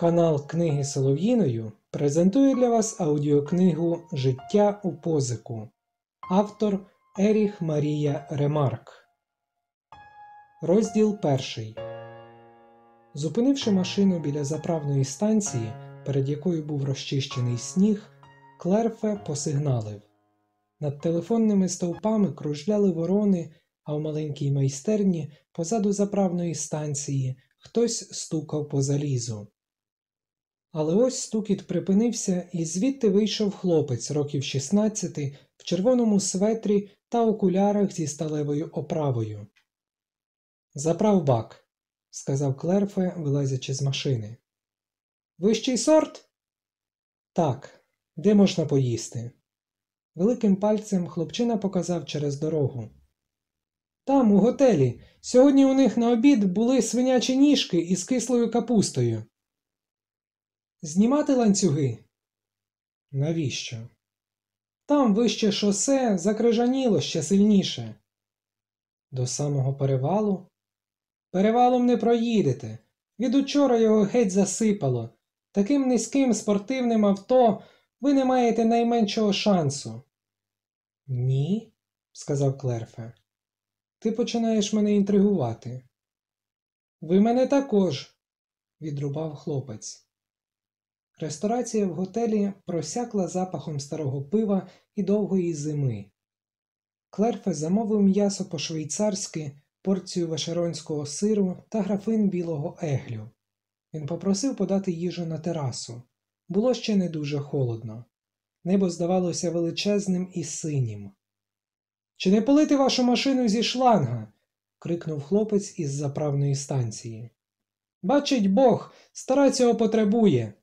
Канал Книги Солов'їною презентує для вас аудіокнигу Життя у позику. Автор Еріх Марія Ремарк. Розділ перший. Зупинивши машину біля заправної станції, перед якою був розчищений сніг, Клерфе посигналив. Над телефонними стовпами кружляли ворони, а в маленькій майстерні позаду заправної станції хтось стукав по залізу. Але ось стукіт припинився, і звідти вийшов хлопець років 16 в червоному светрі та окулярах зі сталевою оправою. Заправ бак, сказав Клерфе, вилазячи з машини. Вищий сорт? Так, де можна поїсти? Великим пальцем хлопчина показав через дорогу. Там, у готелі. Сьогодні у них на обід були свинячі ніжки із кислою капустою. Знімати ланцюги? Навіщо? Там вище шосе закрижаніло ще сильніше. До самого перевалу? Перевалом не проїдете. Від учора його геть засипало. Таким низьким спортивним авто ви не маєте найменшого шансу. Ні, сказав Клерфе. Ти починаєш мене інтригувати. Ви мене також, відрубав хлопець. Ресторація в готелі просякла запахом старого пива і довгої зими. Клерфе замовив м'ясо по швейцарськи, порцію вашеронського сиру та графин білого еглю. Він попросив подати їжу на терасу. Було ще не дуже холодно. Небо здавалося величезним і синім. Чи не полити вашу машину зі шланга? крикнув хлопець із заправної станції. Бачить Бог, стара цього потребує.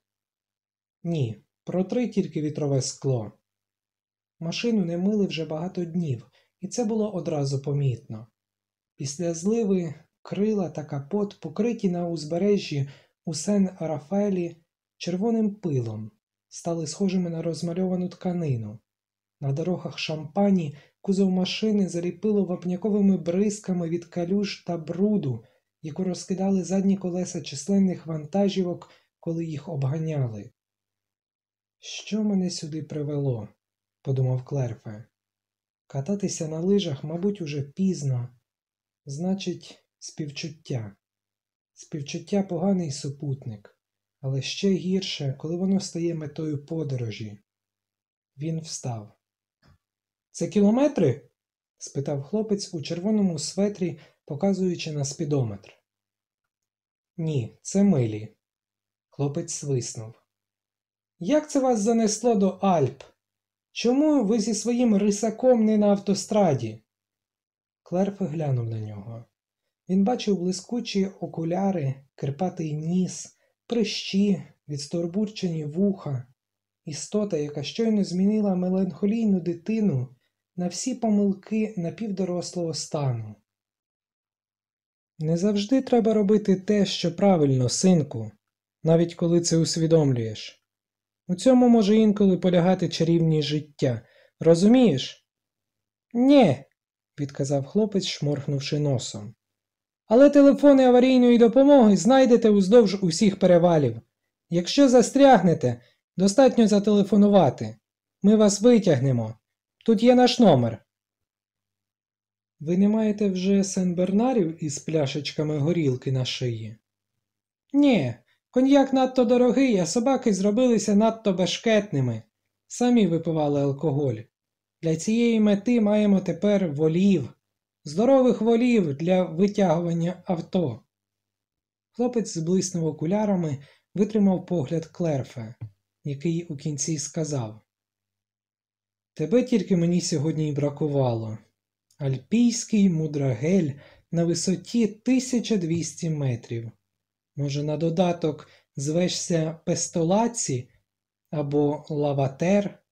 Ні, протри тільки вітрове скло. Машину не мили вже багато днів, і це було одразу помітно. Після зливи крила та капот покриті на узбережжі у сен Рафаелі червоним пилом, стали схожими на розмальовану тканину. На дорогах шампані кузов машини заліпило вапняковими бризками від калюж та бруду, яку розкидали задні колеса численних вантажівок, коли їх обганяли. Що мене сюди привело? подумав Клерфе. Кататися на лижах, мабуть, уже пізно. Значить, співчуття. Співчуття поганий супутник, але ще гірше, коли воно стає метою подорожі. Він встав. Це кілометри? спитав хлопець у червоному светрі, показуючи на спідометр. Ні, це милі. Хлопець свиснув. Як це вас занесло до Альп? Чому ви зі своїм рисаком не на автостраді? Клерф глянув на нього. Він бачив блискучі окуляри, кирпатий ніс, прищі, відсторбурчені вуха, істота, яка щойно змінила меланхолійну дитину на всі помилки напівдорослого стану. Не завжди треба робити те, що правильно, синку, навіть коли це усвідомлюєш. У цьому може інколи полягати чарівність життя. Розумієш? Нє, відказав хлопець, шморхнувши носом. Але телефони аварійної допомоги знайдете уздовж усіх перевалів. Якщо застрягнете, достатньо зателефонувати. Ми вас витягнемо. Тут є наш номер. Ви не маєте вже сен-бернарів із пляшечками горілки на шиї? Ні, коньяк надто дорогий, а собаки зробилися надто бешкетними. Самі випивали алкоголь. Для цієї мети маємо тепер волів, здорових волів для витягування авто. Хлопець зблиснув окулярами, витримав погляд Клерфе, який у кінці сказав Тебе тільки мені сьогодні й бракувало. Альпійський мудрагель на висоті 1200 метрів. Може, на додаток звешся пестолаці або лаватер?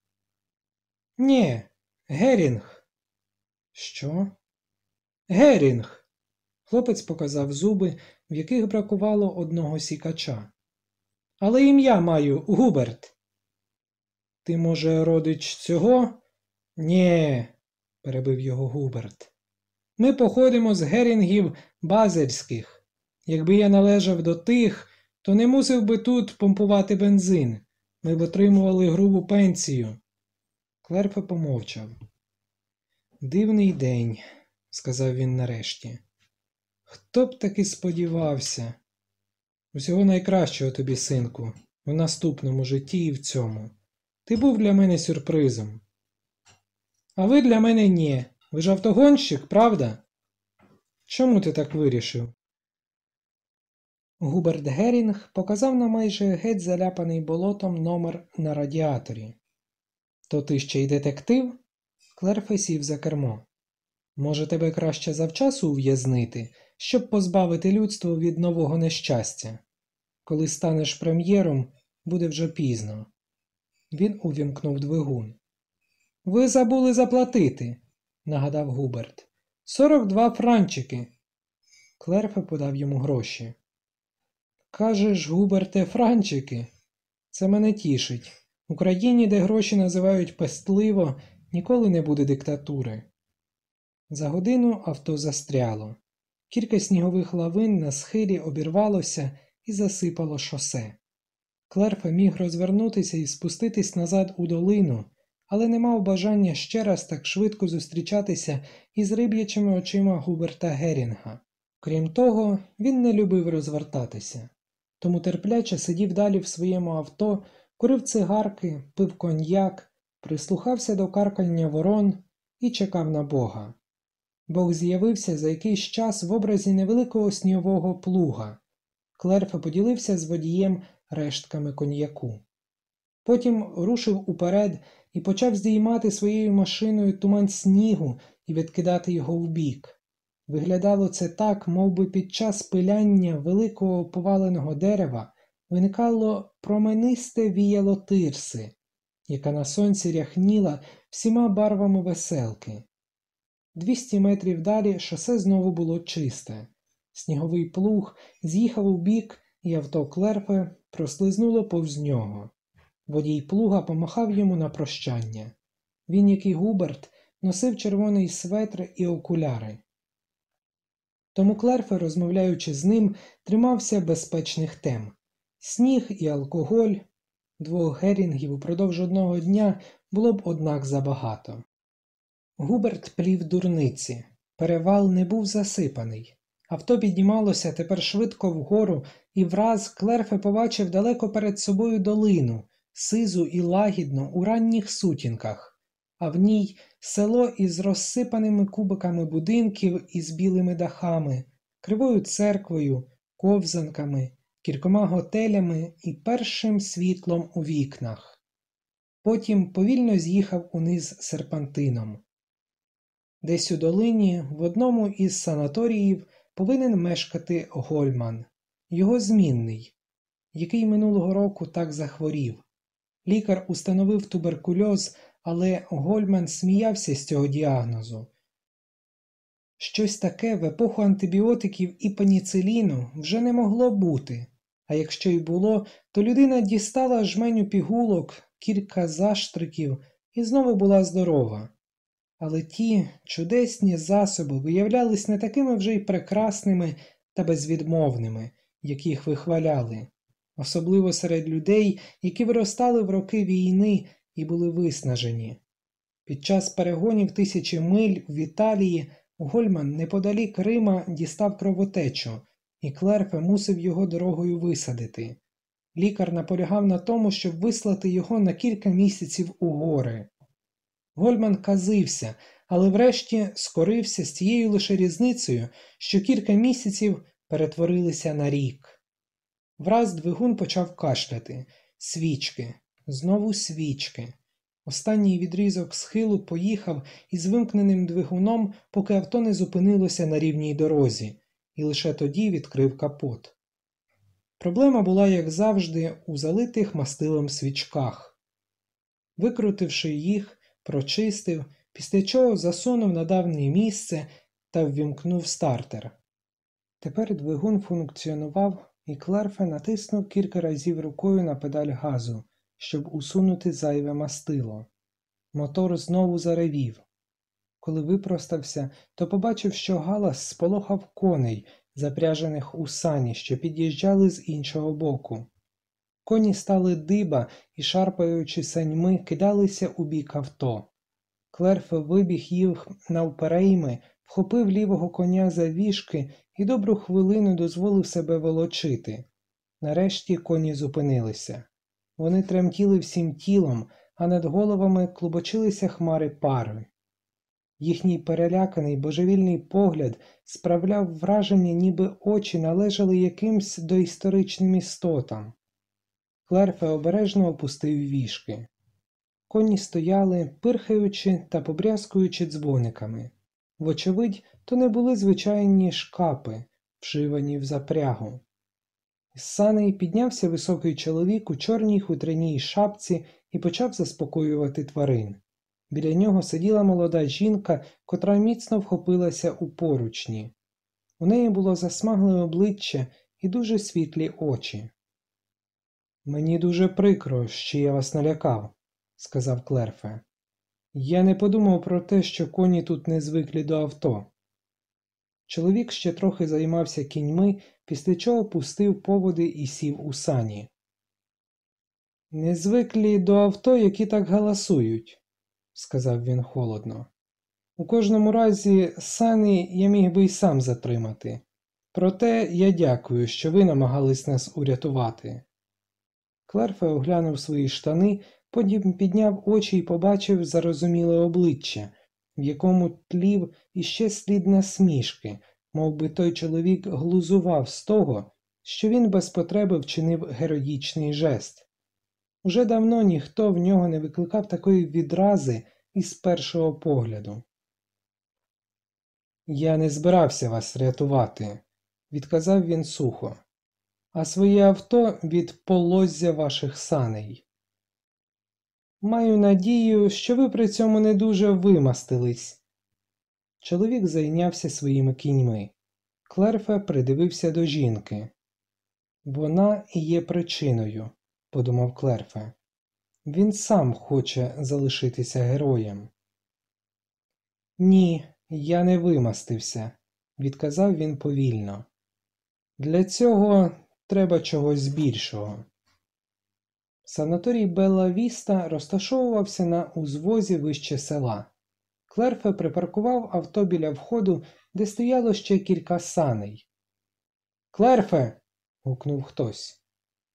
Нє, Герінг. Що? Герінг. Хлопець показав зуби, в яких бракувало одного сікача. Але ім'я маю Губерт. Ти, може, родич цього? Нє, перебив його Губерт. Ми походимо з герінгів базельських. Якби я належав до тих, то не мусив би тут помпувати бензин. Ми б отримували грубу пенсію. Клерфе помовчав. Дивний день, сказав він нарешті. Хто б таки сподівався? Усього найкращого тобі, синку, в наступному житті і в цьому. Ти був для мене сюрпризом. А ви для мене ні. Ви ж автогонщик, правда? Чому ти так вирішив? Губерт Герінг показав на майже геть заляпаний болотом номер на радіаторі. То ти ще й детектив? Клерфе сів за кермо. Може, тебе краще завчасу ув'язнити, щоб позбавити людство від нового нещастя. Коли станеш прем'єром, буде вже пізно. Він увімкнув двигун. Ви забули заплатити, нагадав Губерт. Сорок два франчики. Клерфе подав йому гроші. Кажеш, Губерте, франчики. Це мене тішить. В Україні, де гроші називають пестливо, ніколи не буде диктатури. За годину авто застряло. Кілька снігових лавин на схилі обірвалося і засипало шосе. Клерфе міг розвернутися і спуститись назад у долину, але не мав бажання ще раз так швидко зустрічатися із риб'ячими очима Губерта Герінга. Крім того, він не любив розвертатися, тому терпляче сидів далі в своєму авто, курив цигарки, пив коньяк, прислухався до каркання ворон і чекав на Бога. Бог з'явився за якийсь час в образі невеликого снігового плуга. Клерфе поділився з водієм рештками коньяку. Потім рушив уперед і почав здіймати своєю машиною туман снігу і відкидати його вбік. Виглядало це так, мов би під час пиляння великого поваленого дерева виникало променисте віяло тирси, яка на сонці ряхніла всіма барвами веселки. Двісті метрів далі шосе знову було чисте. Сніговий плуг з'їхав у бік, і авто Клерфе прослизнуло повз нього. Водій плуга помахав йому на прощання. Він, як і Губерт, носив червоний светр і окуляри. Тому Клерфе, розмовляючи з ним, тримався безпечних тем сніг і алкоголь. Двох герінгів упродовж одного дня було б однак забагато. Губерт плів дурниці. Перевал не був засипаний. Авто піднімалося тепер швидко вгору, і враз Клерфе побачив далеко перед собою долину, сизу і лагідно у ранніх сутінках, а в ній село із розсипаними кубиками будинків із білими дахами, кривою церквою, ковзанками, кількома готелями і першим світлом у вікнах. Потім повільно з'їхав униз серпантином. Десь у долині, в одному із санаторіїв, повинен мешкати Гольман, його змінний, який минулого року так захворів. Лікар установив туберкульоз, але Гольман сміявся з цього діагнозу. Щось таке в епоху антибіотиків і пеніциліну вже не могло бути, а якщо й було, то людина дістала жменю пігулок, кілька заштриків і знову була здорова. Але ті чудесні засоби виявлялись не такими вже й прекрасними та безвідмовними, яких вихваляли, особливо серед людей, які виростали в роки війни і були виснажені. Під час перегонів тисячі миль в Італії Гольман неподалік Рима дістав кровотечу, і Клерфе мусив його дорогою висадити. Лікар наполягав на тому, щоб вислати його на кілька місяців у гори. Гольман казився, але врешті скорився з тією лише різницею, що кілька місяців перетворилися на рік. Враз двигун почав кашляти свічки, знову свічки. Останній відрізок схилу поїхав із вимкненим двигуном, поки авто не зупинилося на рівній дорозі, і лише тоді відкрив капот. Проблема була, як завжди, у залитих мастилом свічках. Викрутивши їх, прочистив, після чого засунув на давнє місце та ввімкнув стартер. Тепер двигун функціонував, і Клерфе натиснув кілька разів рукою на педаль газу, щоб усунути зайве мастило. Мотор знову заревів. Коли випростався, то побачив, що галас сполохав коней, запряжених у сані, що під'їжджали з іншого боку. Коні стали диба і, шарпаючи саньми, кидалися у бік авто. Клерфе вибіг їх навперейми, вхопив лівого коня за віжки і добру хвилину дозволив себе волочити. Нарешті коні зупинилися. Вони тремтіли всім тілом, а над головами клубочилися хмари пари. Їхній переляканий божевільний погляд справляв враження, ніби очі належали якимсь доісторичним істотам. Клерфе обережно опустив вішки. Коні стояли, пирхаючи та побрязкуючи дзвониками. Вочевидь, то не були звичайні шкапи, вшивані в запрягу. З саней піднявся високий чоловік у чорній хутряній шапці і почав заспокоювати тварин. Біля нього сиділа молода жінка, котра міцно вхопилася у поручні. У неї було засмагле обличчя і дуже світлі очі. Мені дуже прикро, що я вас налякав, сказав Клерфе. Я не подумав про те, що коні тут не звиклі до авто. Чоловік ще трохи займався кіньми, після чого пустив поводи і сів у сані. Не звиклі до авто, які так галасують, сказав він холодно. У кожному разі, сані я міг би й сам затримати. Проте я дякую, що ви намагались нас урятувати. Клерфе оглянув свої штани, потім підняв очі і побачив зарозуміле обличчя, в якому тлів іще слід насмішки, мов би той чоловік глузував з того, що він без потреби вчинив героїчний жест. Уже давно ніхто в нього не викликав такої відрази із першого погляду. Я не збирався вас рятувати, відказав він сухо, а своє авто від полоззя ваших саней. Маю надію, що ви при цьому не дуже вимастились. Чоловік зайнявся своїми кіньми. Клерфе придивився до жінки. Вона і є причиною, подумав Клерфе. Він сам хоче залишитися героєм. Ні, я не вимастився, відказав він повільно. Для цього треба чогось більшого. Санаторій Белла Віста розташовувався на узвозі вище села. Клерфе припаркував авто біля входу, де стояло ще кілька саней. Клерфе. гукнув хтось.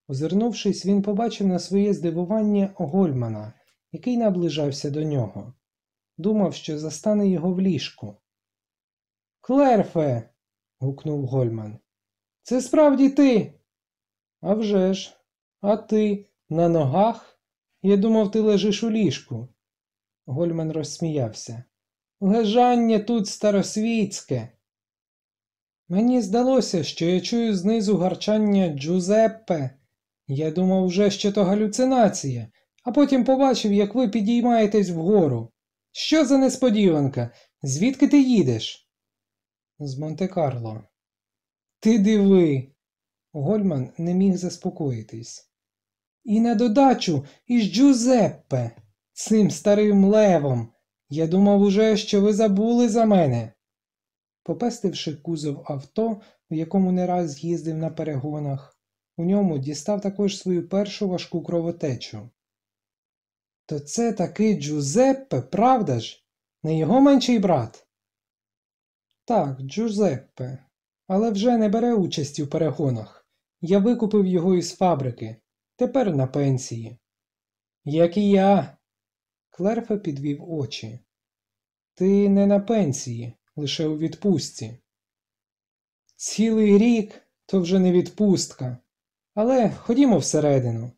Озирнувшись, він побачив на своє здивування Гольмана, який наближався до нього. Думав, що застане його в ліжку. Клерфе. гукнув Гольман. Це справді ти. «А вже ж! А ти на ногах? Я думав, ти лежиш у ліжку. Гольман розсміявся. Лежання тут старосвітське. Мені здалося, що я чую знизу гарчання Джузеппе. Я думав вже, що то галюцинація, а потім побачив, як ви підіймаєтесь вгору. Що за несподіванка? Звідки ти їдеш? З Монте-Карло. Ти диви. Гольман не міг заспокоїтись. І на додачу із Джузеппе, цим старим левом. Я думав уже, що ви забули за мене. Попестивши кузов авто, в якому не раз їздив на перегонах, у ньому дістав також свою першу важку кровотечу. То це таки Джузеппе, правда ж? Не його менший брат? Так, Джузеппе, але вже не бере участі в перегонах. Я викупив його із фабрики, тепер на пенсії. Як і я. Клерфе підвів очі. Ти не на пенсії, лише у відпустці. Цілий рік то вже не відпустка. Але ходімо всередину.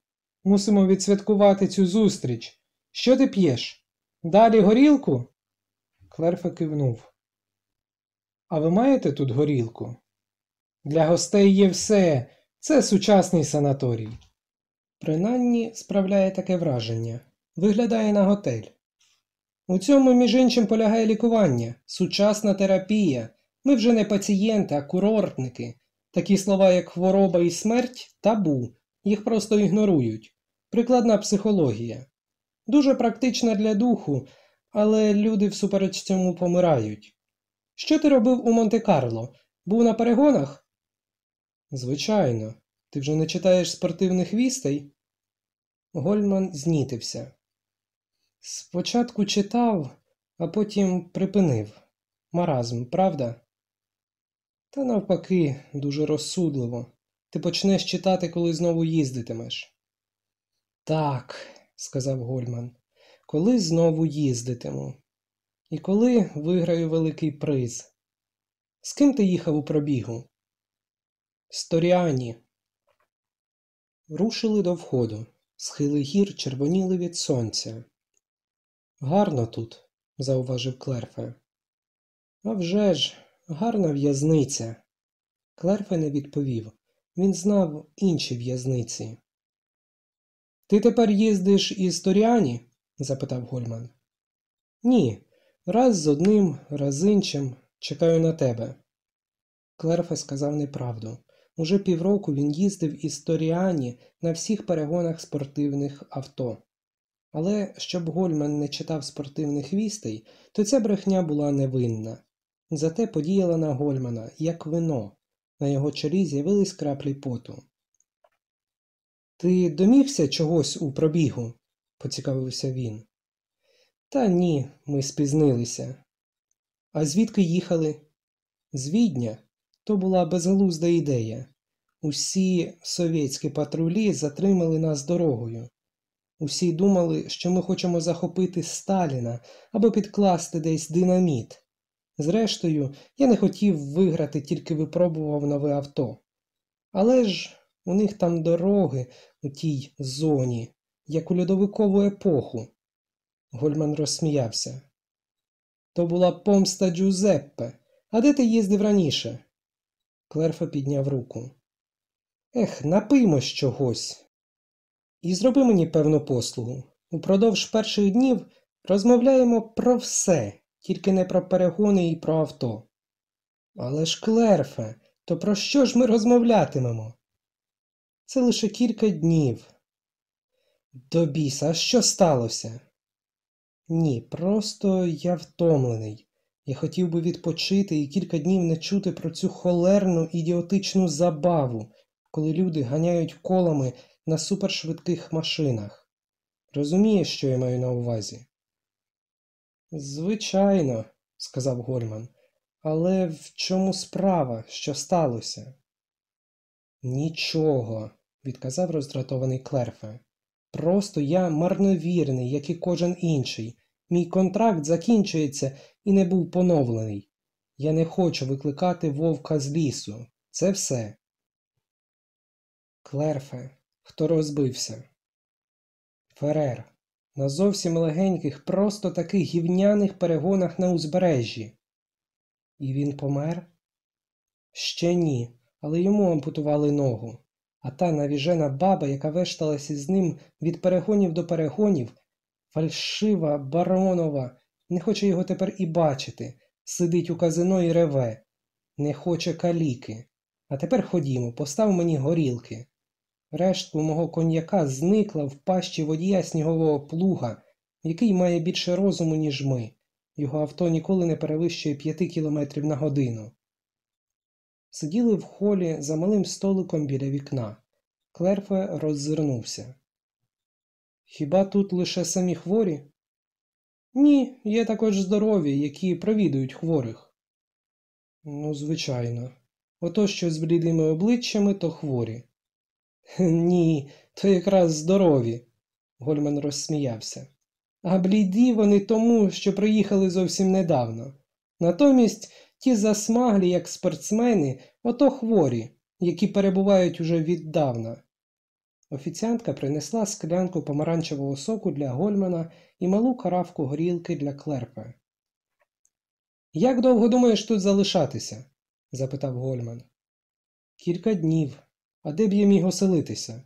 Мусимо відсвяткувати цю зустріч. Що ти п'єш? Далі горілку? Клерфе кивнув. А ви маєте тут горілку? Для гостей є все. Це сучасний санаторій. Принаймні справляє таке враження. Виглядає на готель. У цьому, між іншим, полягає лікування, сучасна терапія. Ми вже не пацієнти, а курортники. Такі слова, як хвороба і смерть табу, їх просто ігнорують. Прикладна психологія. Дуже практична для духу, але люди всупереч цьому помирають. Що ти робив у Монте-Карло? Був на перегонах? Звичайно, ти вже не читаєш спортивних вістей? Гольман знітився. Спочатку читав, а потім припинив. Маразм, правда? Та навпаки, дуже розсудливо. Ти почнеш читати, коли знову їздитимеш. Так, сказав Гольман, коли знову їздитиму. І коли виграю великий приз. З ким ти їхав у пробігу? Сторіані. Рушили до входу. Схили гір червоніли від сонця. Гарно тут, зауважив Клерфе. «А вже ж, гарна в'язниця. Клерфе не відповів. Він знав інші в'язниці. Ти тепер їздиш із Торіані? запитав Гольман. Ні, раз з одним, раз з іншим чекаю на тебе. Клерфе сказав неправду. Уже півроку він їздив із Торіані на всіх перегонах спортивних авто. Але щоб Гольман не читав спортивних вістей, то ця брехня була невинна. Зате подіяла на Гольмана, як вино. На його чолі з'явились краплі поту. Ти домігся чогось у пробігу? поцікавився він. Та ні, ми спізнилися. А звідки їхали? З Відня. То була безглузда ідея. Усі совєтські патрулі затримали нас дорогою. Усі думали, що ми хочемо захопити Сталіна або підкласти десь динаміт. Зрештою, я не хотів виграти, тільки випробував нове авто. Але ж у них там дороги у тій зоні, як у льодовикову епоху. Гольман розсміявся. То була помста Джузеппе. А де ти їздив раніше? Клерфа підняв руку. Ех, напиймось чогось. І зроби мені певну послугу. Упродовж перших днів розмовляємо про все, тільки не про перегони і про авто. Але ж, Клерфе, то про що ж ми розмовлятимемо? Це лише кілька днів. До біса, а що сталося? Ні, просто я втомлений. Я хотів би відпочити і кілька днів не чути про цю холерну ідіотичну забаву, коли люди ганяють колами на супершвидких машинах. Розумієш, що я маю на увазі? Звичайно, сказав Гольман, але в чому справа, що сталося? Нічого, відказав роздратований Клерфе. Просто я марновірний, як і кожен інший. Мій контракт закінчується і не був поновлений. Я не хочу викликати вовка з лісу. Це все. Клерфе, хто розбився? Ферер. На зовсім легеньких, просто таких гівняних перегонах на узбережжі. І він помер? Ще ні, але йому ампутували ногу. А та навіжена баба, яка вешталася з ним від перегонів до перегонів, фальшива, баронова, не хоче його тепер і бачити, сидить у казино і реве, не хоче каліки. А тепер ходімо, постав мені горілки. Рештку мого коньяка зникла в пащі водія снігового плуга, який має більше розуму, ніж ми. Його авто ніколи не перевищує п'яти кілометрів на годину. Сиділи в холі за малим столиком біля вікна. Клерфе роззирнувся. Хіба тут лише самі хворі? Ні, є також здорові, які провідують хворих. Ну, звичайно. Ото що з блідими обличчями, то хворі. Ні, то якраз здорові, Гольман розсміявся. А бліді вони тому, що приїхали зовсім недавно. Натомість ті засмаглі, як спортсмени, ото хворі, які перебувають уже віддавна. Офіціантка принесла склянку помаранчевого соку для Гольмана і малу каравку горілки для Клерпа. Як довго думаєш тут залишатися? запитав Гольман. Кілька днів. А де б я міг оселитися?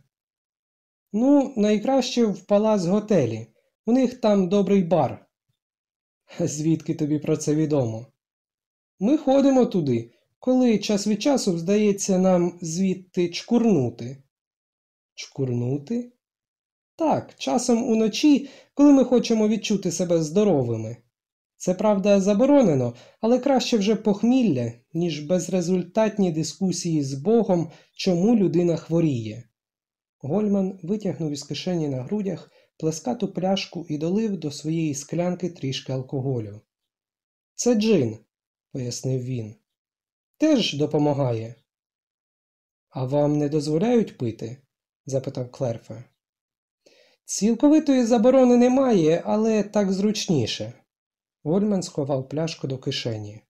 Ну, найкраще в палац готелі. У них там добрий бар. Звідки тобі про це відомо? Ми ходимо туди, коли час від часу здається нам звідти чкурнути. Чкурнути? Так, часом уночі, коли ми хочемо відчути себе здоровими. Це правда заборонено, але краще вже похмілля, ніж безрезультатні дискусії з Богом, чому людина хворіє. Гольман витягнув із кишені на грудях плескату пляшку і долив до своєї склянки трішки алкоголю. Це джин, пояснив він. Теж допомагає. А вам не дозволяють пити? Запитав Клерфе. Цілковитої заборони немає, але так зручніше. Гольман сховав пляшку до кишені.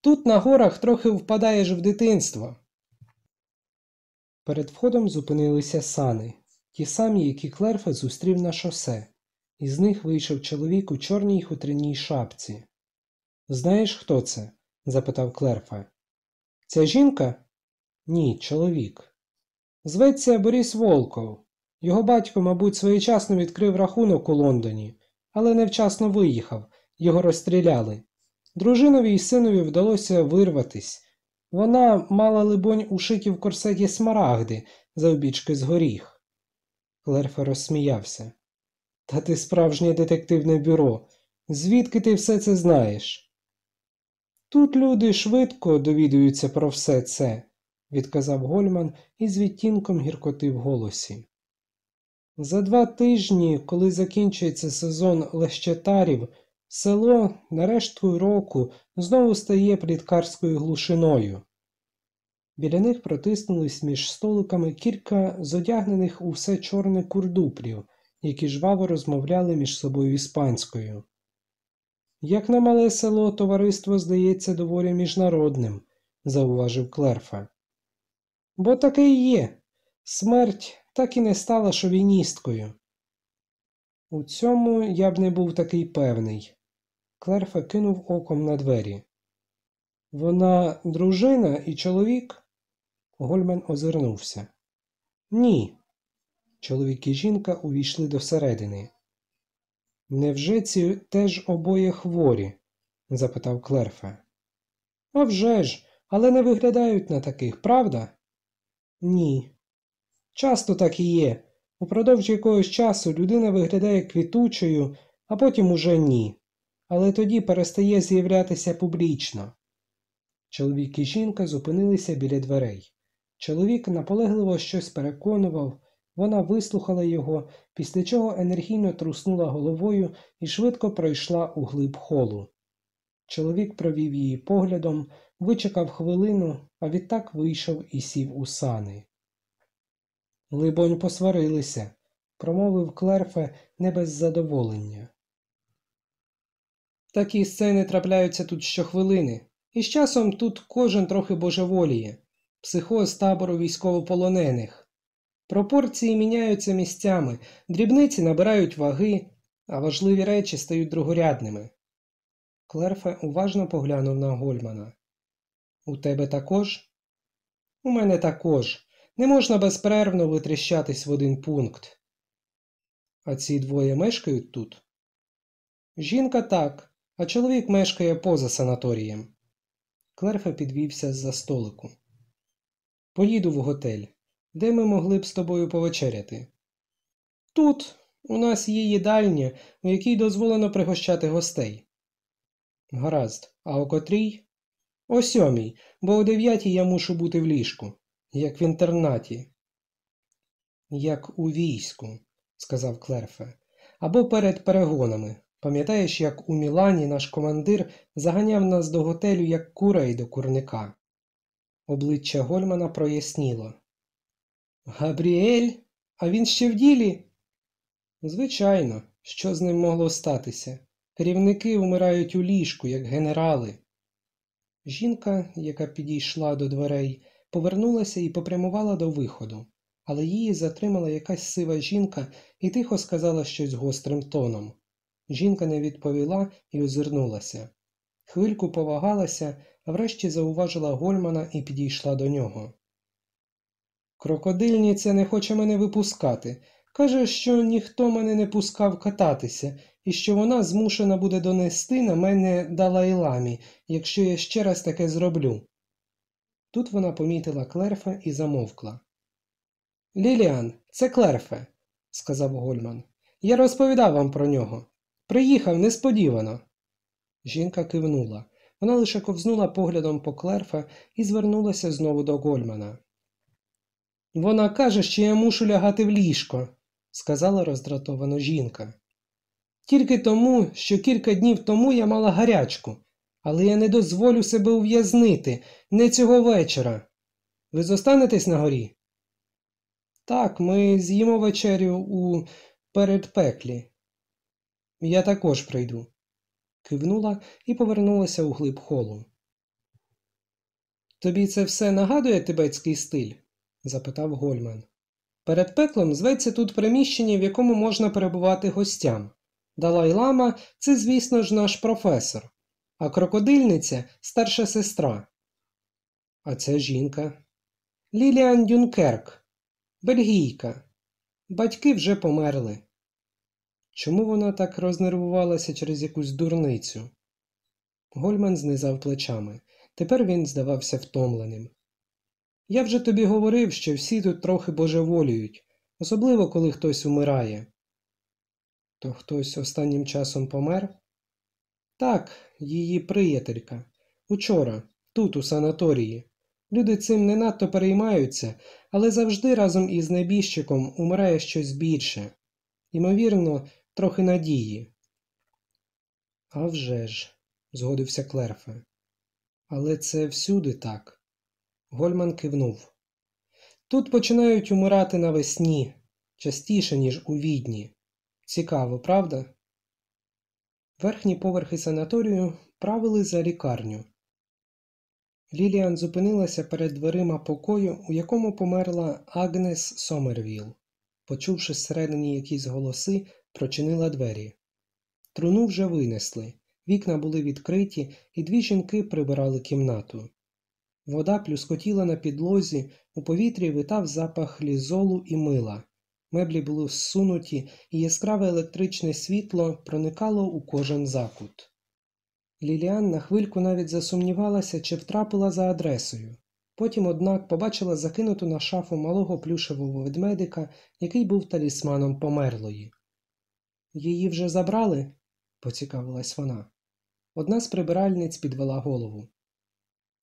Тут на горах трохи впадаєш в дитинство. Перед входом зупинилися сани, ті самі, які Клерфе зустрів на шосе. Із них вийшов чоловік у чорній хутряній шапці. Знаєш, хто це? запитав Клерфе. Ця жінка? Ні, чоловік. Зветься Борис Волков. Його батько, мабуть, своєчасно відкрив рахунок у Лондоні, але невчасно виїхав, його розстріляли. Дружинові й синові вдалося вирватись. Вона мала, либонь, ушиті в корсеті смарагди завбічки з горіх. Клерфе розсміявся. Та ти справжнє детективне бюро. Звідки ти все це знаєш? Тут люди швидко довідуються про все це, відказав Гольман із відтінком гіркоти в голосі. За два тижні, коли закінчується сезон лещетарів, село на решту року знову стає пліткарською глушиною. Біля них протиснулись між столиками кілька зодягнених у все чорне курдуплів, які жваво розмовляли між собою іспанською. Як на мале село, товариство здається доволі міжнародним, зауважив Клерфа. Бо таке і є. Смерть так і не стала шовіністкою. У цьому я б не був такий певний. Клерфа кинув оком на двері. Вона дружина і чоловік? Гольман озирнувся. Ні. Чоловік і жінка увійшли до середини. Невже ці теж обоє хворі? запитав Клерфе. «А вже ж, але не виглядають на таких, правда? Ні. Часто так і є. Упродовж якогось часу людина виглядає квітучою, а потім уже ні. Але тоді перестає з'являтися публічно. Чоловік і жінка зупинилися біля дверей. Чоловік наполегливо щось переконував, вона вислухала його, після чого енергійно труснула головою і швидко пройшла у глиб холу. Чоловік провів її поглядом, вичекав хвилину, а відтак вийшов і сів у сани. Либонь, посварилися, промовив Клерфе не без задоволення. Такі сцени трапляються тут щохвилини, і з часом тут кожен трохи божеволіє, психоз табору військовополонених. Пропорції міняються місцями, дрібниці набирають ваги, а важливі речі стають другорядними. Клерфе уважно поглянув на Гольмана. У тебе також? У мене також. Не можна безперервно витріщатись в один пункт. А ці двоє мешкають тут? Жінка так, а чоловік мешкає поза санаторієм. Клерфе підвівся з за столику. Поїду в готель. Де ми могли б з тобою повечеряти? Тут у нас є їдальня, у якій дозволено пригощати гостей. Гаразд, а о котрій? О сьомій, бо о дев'ятій я мушу бути в ліжку як в інтернаті. Як у війську, сказав Клерфе, або перед перегонами. Пам'ятаєш, як у Мілані наш командир заганяв нас до готелю як курей до курника. Обличчя Гольмана проясніло. Габріель, а він ще в ділі? Звичайно, що з ним могло статися? Керівники вмирають у ліжку, як генерали. Жінка, яка підійшла до дверей, повернулася і попрямувала до виходу, але її затримала якась сива жінка і тихо сказала щось гострим тоном. Жінка не відповіла і озирнулася. Хвильку повагалася, а врешті зауважила Гольмана і підійшла до нього. Крокодильниця не хоче мене випускати. Каже, що ніхто мене не пускав кататися, і що вона змушена буде донести на мене Далай-ламі, якщо я ще раз таке зроблю. Тут вона помітила Клерфе і замовкла. Ліліан, це Клерфе, сказав Гольман. Я розповідав вам про нього. Приїхав несподівано. Жінка кивнула. Вона лише ковзнула поглядом по клерфа і звернулася знову до Гольмана. Вона каже, що я мушу лягати в ліжко, сказала роздратовано жінка. Тільки тому, що кілька днів тому я мала гарячку, але я не дозволю себе ув'язнити не цього вечора. Ви зостанетесь на горі? Так, ми з'їмо вечерю у передпеклі. Я також прийду. Кивнула і повернулася у глиб холу. Тобі це все нагадує тибетський стиль? запитав Гольман. Перед пеклом зветься тут приміщення, в якому можна перебувати гостям. Далай Лама це, звісно ж, наш професор, а крокодильниця старша сестра. А ця жінка Ліліан Дюнкерк, бельгійка. Батьки вже померли. Чому вона так рознервувалася через якусь дурницю? Гольман знизав плечами. Тепер він здавався втомленим. Я вже тобі говорив, що всі тут трохи божеволіють, особливо коли хтось умирає. То хтось останнім часом помер? Так, її приятелька. Учора, тут, у санаторії. Люди цим не надто переймаються, але завжди разом із небіжчиком умирає щось більше. Ймовірно, трохи надії. «А вже ж», – згодився Клерфе. Але це всюди так. Гольман кивнув. Тут починають умирати навесні, частіше, ніж у відні. Цікаво, правда? Верхні поверхи санаторію правили за лікарню. Ліліан зупинилася перед дверима покою, у якому померла Агнес Сомервіл. Почувши зсередині якісь голоси, прочинила двері. Труну вже винесли, вікна були відкриті, і дві жінки прибирали кімнату. Вода плюскотіла на підлозі, у повітрі витав запах лізолу і мила. Меблі були всунуті, і яскраве електричне світло проникало у кожен закут. Ліліан на хвильку навіть засумнівалася, чи втрапила за адресою. Потім, однак, побачила закинуту на шафу малого плюшевого ведмедика, який був талісманом померлої. Її вже забрали? поцікавилась вона. Одна з прибиральниць підвела голову.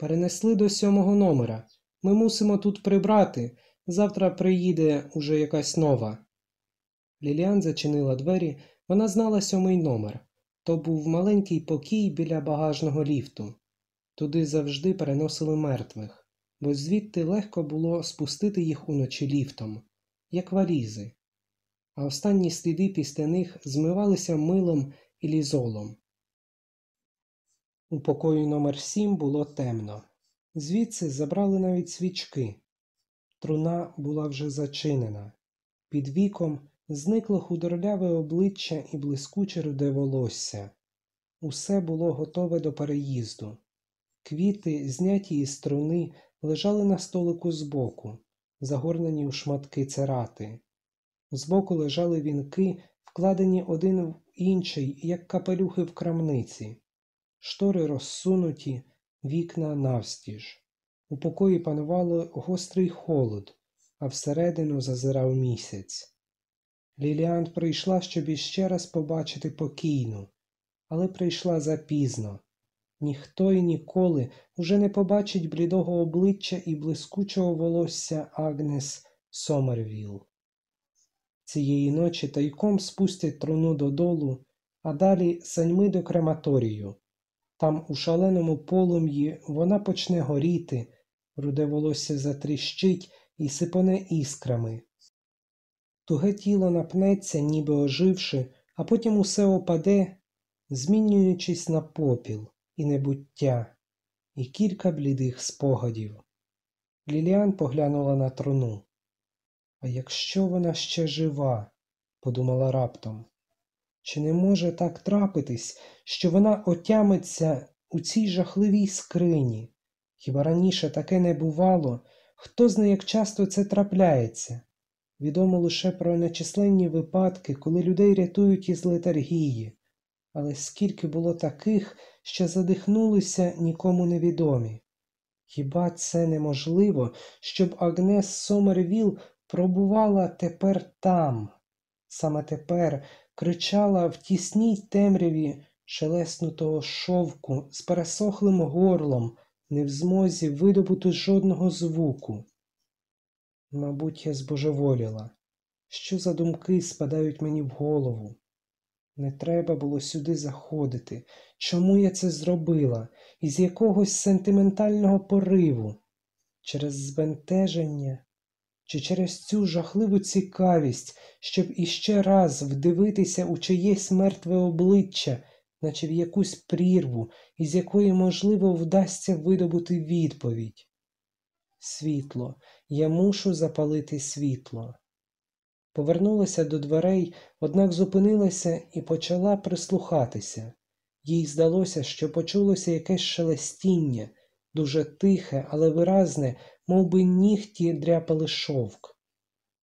Перенесли до сьомого номера. Ми мусимо тут прибрати. Завтра приїде уже якась нова. Ліліан зачинила двері, вона знала сьомий номер. То був маленький покій біля багажного ліфту. Туди завжди переносили мертвих, бо звідти легко було спустити їх уночі ліфтом, як валізи, а останні сліди після них змивалися милом і лізолом. У покої номер 7 було темно. Звідси забрали навіть свічки. Труна була вже зачинена. Під віком зникло худорляве обличчя і блискуче руде волосся. Усе було готове до переїзду. Квіти, зняті із струни, лежали на столику збоку, загорнені у шматки церати. Збоку лежали вінки, вкладені один в інший, як капелюхи в крамниці, штори розсунуті, вікна навстіж. У покої панувало гострий холод, а всередину зазирав місяць. Ліліан прийшла, щоб іще раз побачити покійну, але прийшла запізно. Ніхто й ніколи уже не побачить блідого обличчя і блискучого волосся Агнес Сомервіл. Цієї ночі тайком спустять труну додолу, а далі саньми до крематорію. Там, у шаленому полум'ї, вона почне горіти, руде волосся затріщить і сипоне іскрами. Туге тіло напнеться, ніби оживши, а потім усе опаде, змінюючись на попіл і небуття, і кілька блідих спогадів. Ліліан поглянула на труну. А якщо вона ще жива, подумала раптом, чи не може так трапитись, що вона отямиться у цій жахливій скрині? Хіба раніше таке не бувало, хто знає, як часто це трапляється? Відомо лише про нечисленні випадки, коли людей рятують із летаргії, але скільки було таких, що задихнулися нікому невідомі. Хіба це неможливо, щоб Агнес Сомервіл пробувала тепер там, саме тепер кричала в тісній темряві шелеснутого шовку з пересохлим горлом, не в змозі видобути жодного звуку. Мабуть, я збожеволіла. Що за думки спадають мені в голову? Не треба було сюди заходити. Чому я це зробила? Із якогось сентиментального пориву? Через збентеження? Чи через цю жахливу цікавість, щоб іще раз вдивитися у чиєсь мертве обличчя, наче в якусь прірву, із якої, можливо, вдасться видобути відповідь? Світло, я мушу запалити світло. Повернулася до дверей, однак зупинилася і почала прислухатися. Їй здалося, що почулося якесь шелестіння, дуже тихе, але виразне, мов би нігті дряпали шовк.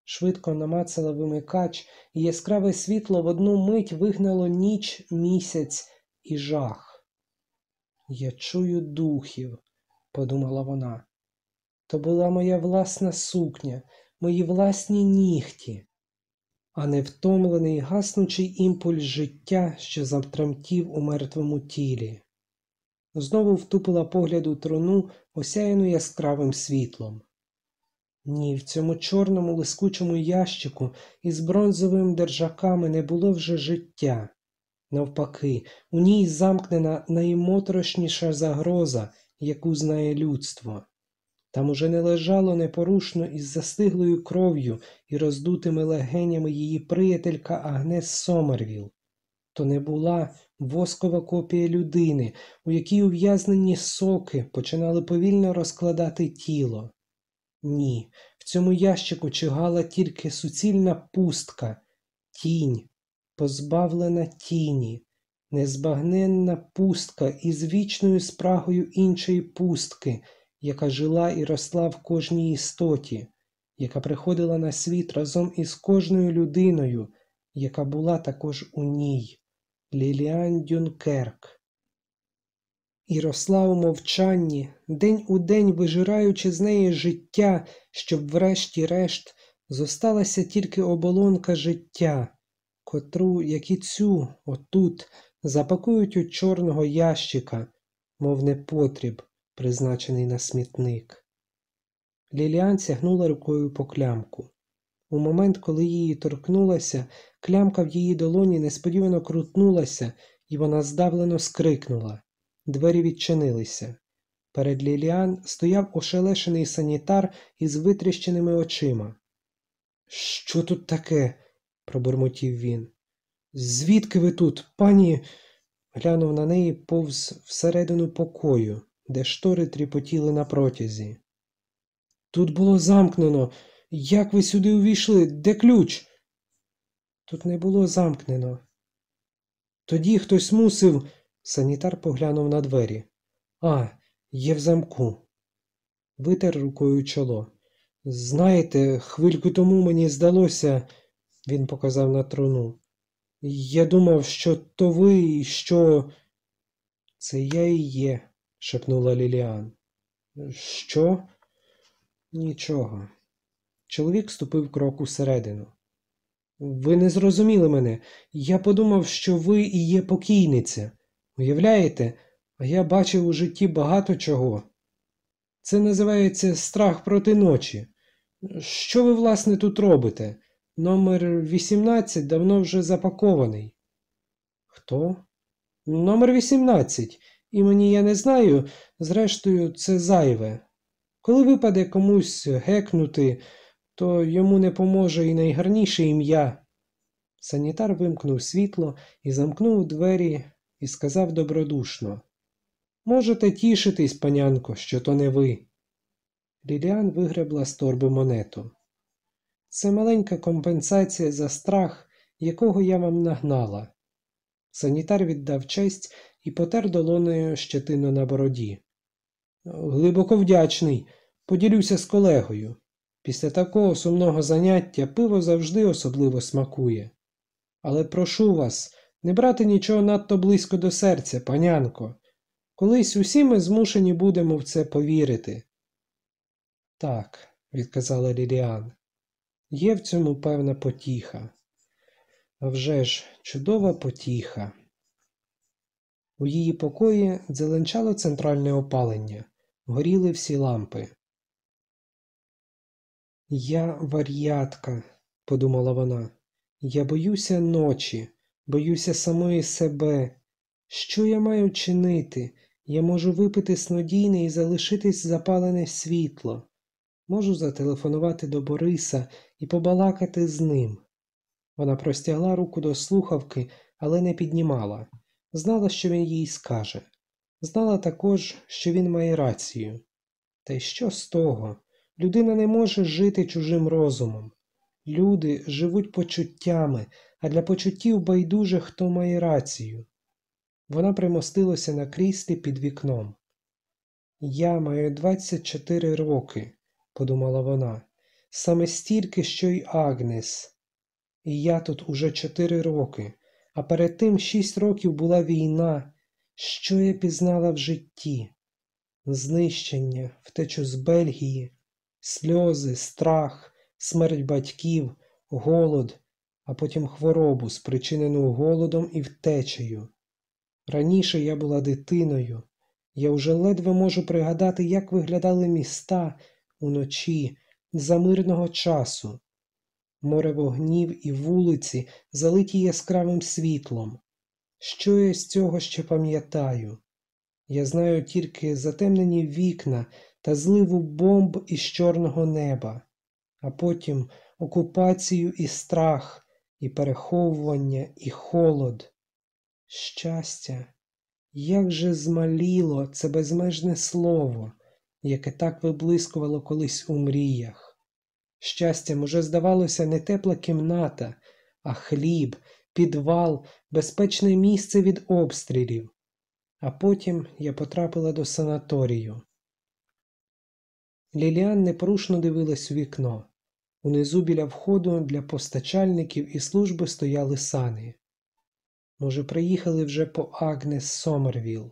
Швидко намацала вимикач, і яскраве світло в одну мить вигнало ніч, місяць і жах. Я чую духів, подумала вона. То була моя власна сукня, мої власні нігті, а не втомлений гаснучий імпульс життя, що завтрамтів у мертвому тілі. Знову втупила погляд у труну, осяяну яскравим світлом. Ні, в цьому чорному лискучому ящику із бронзовими держаками не було вже життя. Навпаки, у ній замкнена наймоторошніша загроза, яку знає людство. Там уже не лежало непорушно із застиглою кров'ю і роздутими легенями її приятелька Агнес Сомервіл. То не була воскова копія людини, у якій ув'язнені соки починали повільно розкладати тіло. Ні, в цьому ящику чигала тільки суцільна пустка, тінь, позбавлена тіні, незбагненна пустка із вічною спрагою іншої пустки, яка жила і росла в кожній істоті, яка приходила на світ разом із кожною людиною, яка була також у ній, Ліліан Дюнкерк. І росла у мовчанні, день у день вижираючи з неї життя, щоб врешті-решт зосталася тільки оболонка життя, котру, як і цю, отут, запакують у чорного ящика, мов непотріб, призначений на смітник. Ліліан сягнула рукою по клямку. У момент, коли її торкнулася, клямка в її долоні несподівано крутнулася, і вона здавлено скрикнула. Двері відчинилися. Перед Ліліан стояв ошелешений санітар із витріщеними очима. Що тут таке? пробурмотів він. Звідки ви тут, пані? глянув на неї повз всередину покою, де штори тріпотіли на протязі. Тут було замкнено. Як ви сюди увійшли? Де ключ? Тут не було замкнено. Тоді хтось мусив. Санітар поглянув на двері. А, є в замку. Витер рукою чоло. Знаєте, хвильку тому мені здалося, він показав на труну. Я думав, що то ви що. Це я і є, шепнула Ліліан. Що? Нічого. Чоловік ступив крок усередину. Ви не зрозуміли мене. Я подумав, що ви і є покійниця. Уявляєте, а я бачив у житті багато чого. Це називається страх проти ночі. Що ви, власне, тут робите? Номер 18 давно вже запакований. Хто? Номер 18. Імені я не знаю, зрештою, це зайве. Коли випаде комусь гекнути, то йому не поможе і найгарніше ім'я. Санітар вимкнув світло і замкнув двері і сказав добродушно Можете тішитись, панянко, що то не ви. Ліліан вигребла з торби монету. Це маленька компенсація за страх, якого я вам нагнала. Санітар віддав честь і потер долоною щетину на бороді. Глибоко вдячний, поділюся з колегою. Після такого сумного заняття пиво завжди особливо смакує. Але прошу вас, не брати нічого надто близько до серця, панянко. Колись усі ми змушені будемо в це повірити. Так, відказала Ліліан, є в цьому певна потіха. А вже ж, чудова потіха. У її покої дзеленчало центральне опалення, горіли всі лампи. Я вар'ятка, подумала вона, я боюся ночі, боюся самої себе. Що я маю чинити? Я можу випити снодійне і залишитись запалене світло. Можу зателефонувати до Бориса і побалакати з ним. Вона простягла руку до слухавки, але не піднімала. Знала, що він їй скаже. Знала також, що він має рацію. Та й що з того? Людина не може жити чужим розумом. Люди живуть почуттями, а для почуттів байдуже хто має рацію. Вона примостилася на кріслі під вікном. Я маю 24 роки, подумала вона, саме стільки, що й Агнес. І я тут уже 4 роки, а перед тим 6 років була війна. Що я пізнала в житті? Знищення, втечу з Бельгії, сльози, страх, смерть батьків, голод, а потім хворобу, спричинену голодом і втечею. Раніше я була дитиною, я вже ледве можу пригадати, як виглядали міста уночі за мирного часу, море вогнів і вулиці, залиті яскравим світлом. Що я з цього ще пам'ятаю? Я знаю тільки затемнені вікна та зливу бомб із чорного неба, а потім окупацію і страх, і переховування, і холод. Щастя, як же змаліло це безмежне слово, яке так виблискувало колись у мріях. Щастям уже здавалося не тепла кімната, а хліб, підвал, безпечне місце від обстрілів. А потім я потрапила до санаторію. Ліліан непорушно дивилась у вікно. Унизу біля входу для постачальників і служби стояли сани. Може, приїхали вже по Агнес Сомервіл.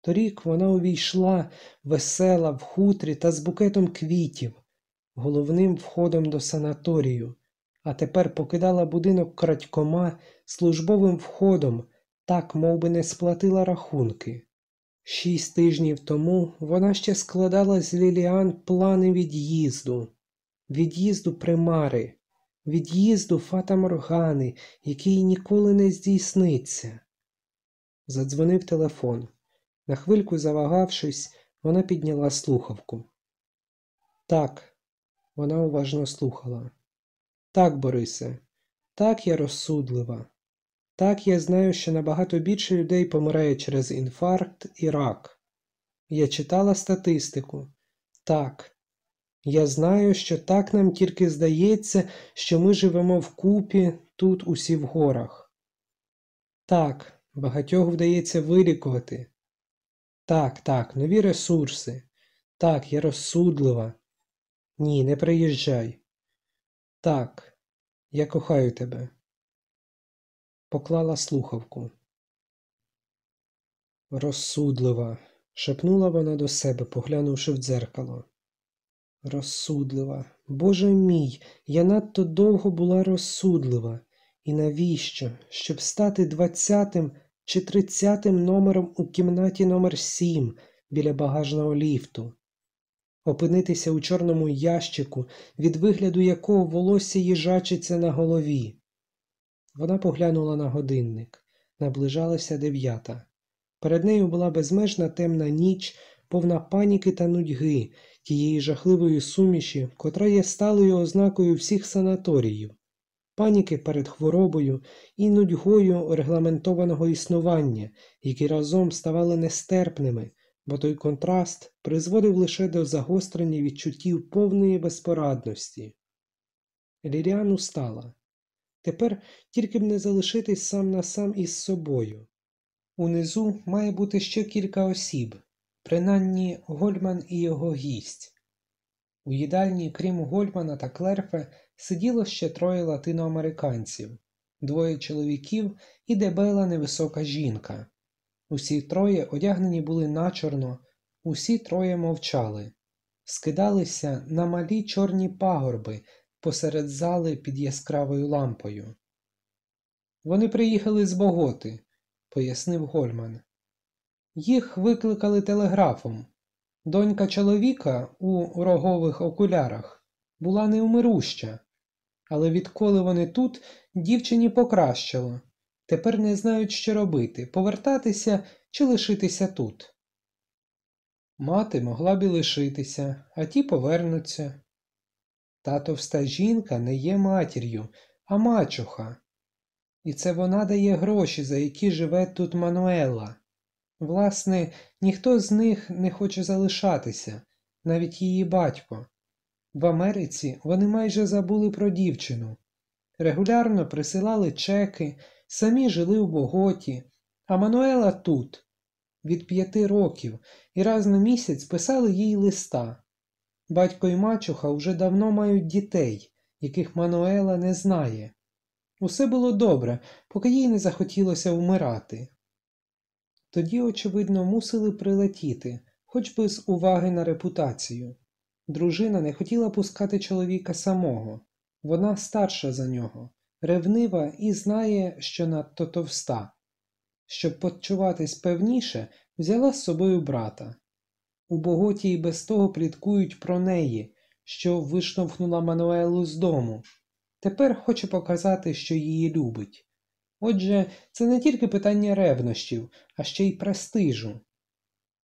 Торік вона увійшла весела в хутрі та з букетом квітів, головним входом до санаторію, а тепер покидала будинок крадькома службовим входом, так мов би, не сплатила рахунки. Шість тижнів тому вона ще складала з Ліліан плани від'їзду, від'їзду примари, від'їзду Фата Моргани, який ніколи не здійсниться. Задзвонив телефон. На хвильку завагавшись, вона підняла слухавку. Так, вона уважно слухала. Так, Борисе, так я розсудлива. Так я знаю, що набагато більше людей помирає через інфаркт і рак. Я читала статистику. Так, я знаю, що так нам тільки здається, що ми живемо вкупі тут усі в горах. Так, багатьох вдається вилікувати. Так, так, нові ресурси. Так, я розсудлива. Ні, не приїжджай. Так, я кохаю тебе. Поклала слухавку. Розсудлива, шепнула вона до себе, поглянувши в дзеркало. Розсудлива, Боже мій, я надто довго була розсудлива. І навіщо? Щоб стати двадцятим чи тридцятим номером у кімнаті номер сім біля багажного ліфту, опинитися у чорному ящику, від вигляду якого волосся їжачиться на голові. Вона поглянула на годинник. Наближалася дев'ята. Перед нею була безмежна темна ніч, повна паніки та нудьги, тієї жахливої суміші, котра є сталою ознакою всіх санаторіїв, паніки перед хворобою і нудьгою регламентованого існування, які разом ставали нестерпними, бо той контраст призводив лише до загострення відчуттів повної безпорадності. Ліліан устала. Тепер тільки б не залишитись сам на сам із собою. Унизу має бути ще кілька осіб, принаймні Гольман і його гість. У їдальні, крім Гольмана та Клерфе, сиділо ще троє латиноамериканців, двоє чоловіків і дебела невисока жінка. Усі троє одягнені були начорно, усі троє мовчали, скидалися на малі чорні пагорби посеред зали під яскравою лампою. Вони приїхали з Боготи, пояснив Гольман. Їх викликали телеграфом. Донька чоловіка у рогових окулярах була невмируща, але відколи вони тут, дівчині покращило. Тепер не знають, що робити повертатися чи лишитися тут. Мати могла б і лишитися, а ті повернуться. Та товста жінка не є матір'ю, а мачуха. І це вона дає гроші, за які живе тут Мануела. Власне, ніхто з них не хоче залишатися, навіть її батько. В Америці вони майже забули про дівчину. Регулярно присилали чеки, самі жили у Боготі, а Мануела тут, від п'яти років, і раз на місяць писали їй листа. Батько і мачуха вже давно мають дітей, яких Мануела не знає. Усе було добре, поки їй не захотілося вмирати. Тоді, очевидно, мусили прилетіти, хоч би з уваги на репутацію. Дружина не хотіла пускати чоловіка самого, вона старша за нього, ревнива і знає, що надто товста. Щоб почуватись певніше, взяла з собою брата. У Боготі і без того пліткують про неї, що виштовхнула Мануелу з дому. Тепер хоче показати, що її любить. Отже, це не тільки питання ревнощів, а ще й престижу.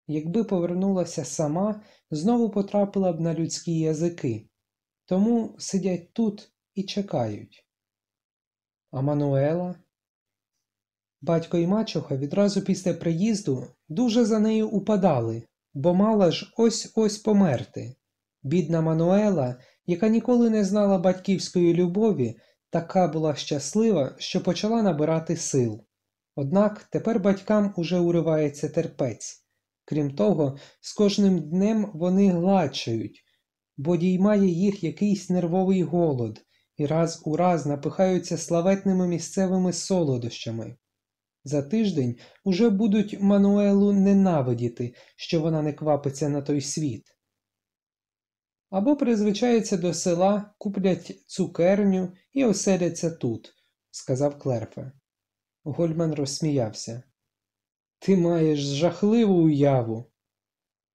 Якби повернулася сама, знову потрапила б на людські язики, тому сидять тут і чекають. А Мануела? Батько і мачуха відразу після приїзду дуже за нею упадали, бо мала ж ось ось померти. Бідна Мануела, яка ніколи не знала батьківської любові, така була щаслива, що почала набирати сил. Однак тепер батькам уже уривається терпець. Крім того, з кожним днем вони гладшають, бо діймає їх якийсь нервовий голод і раз у раз напихаються славетними місцевими солодощами. За тиждень уже будуть Мануелу ненавидіти, що вона не квапиться на той світ. Або призвичаються до села, куплять цукерню і оселяться тут, сказав Клерфе. Гольман розсміявся. Ти маєш жахливу уяву.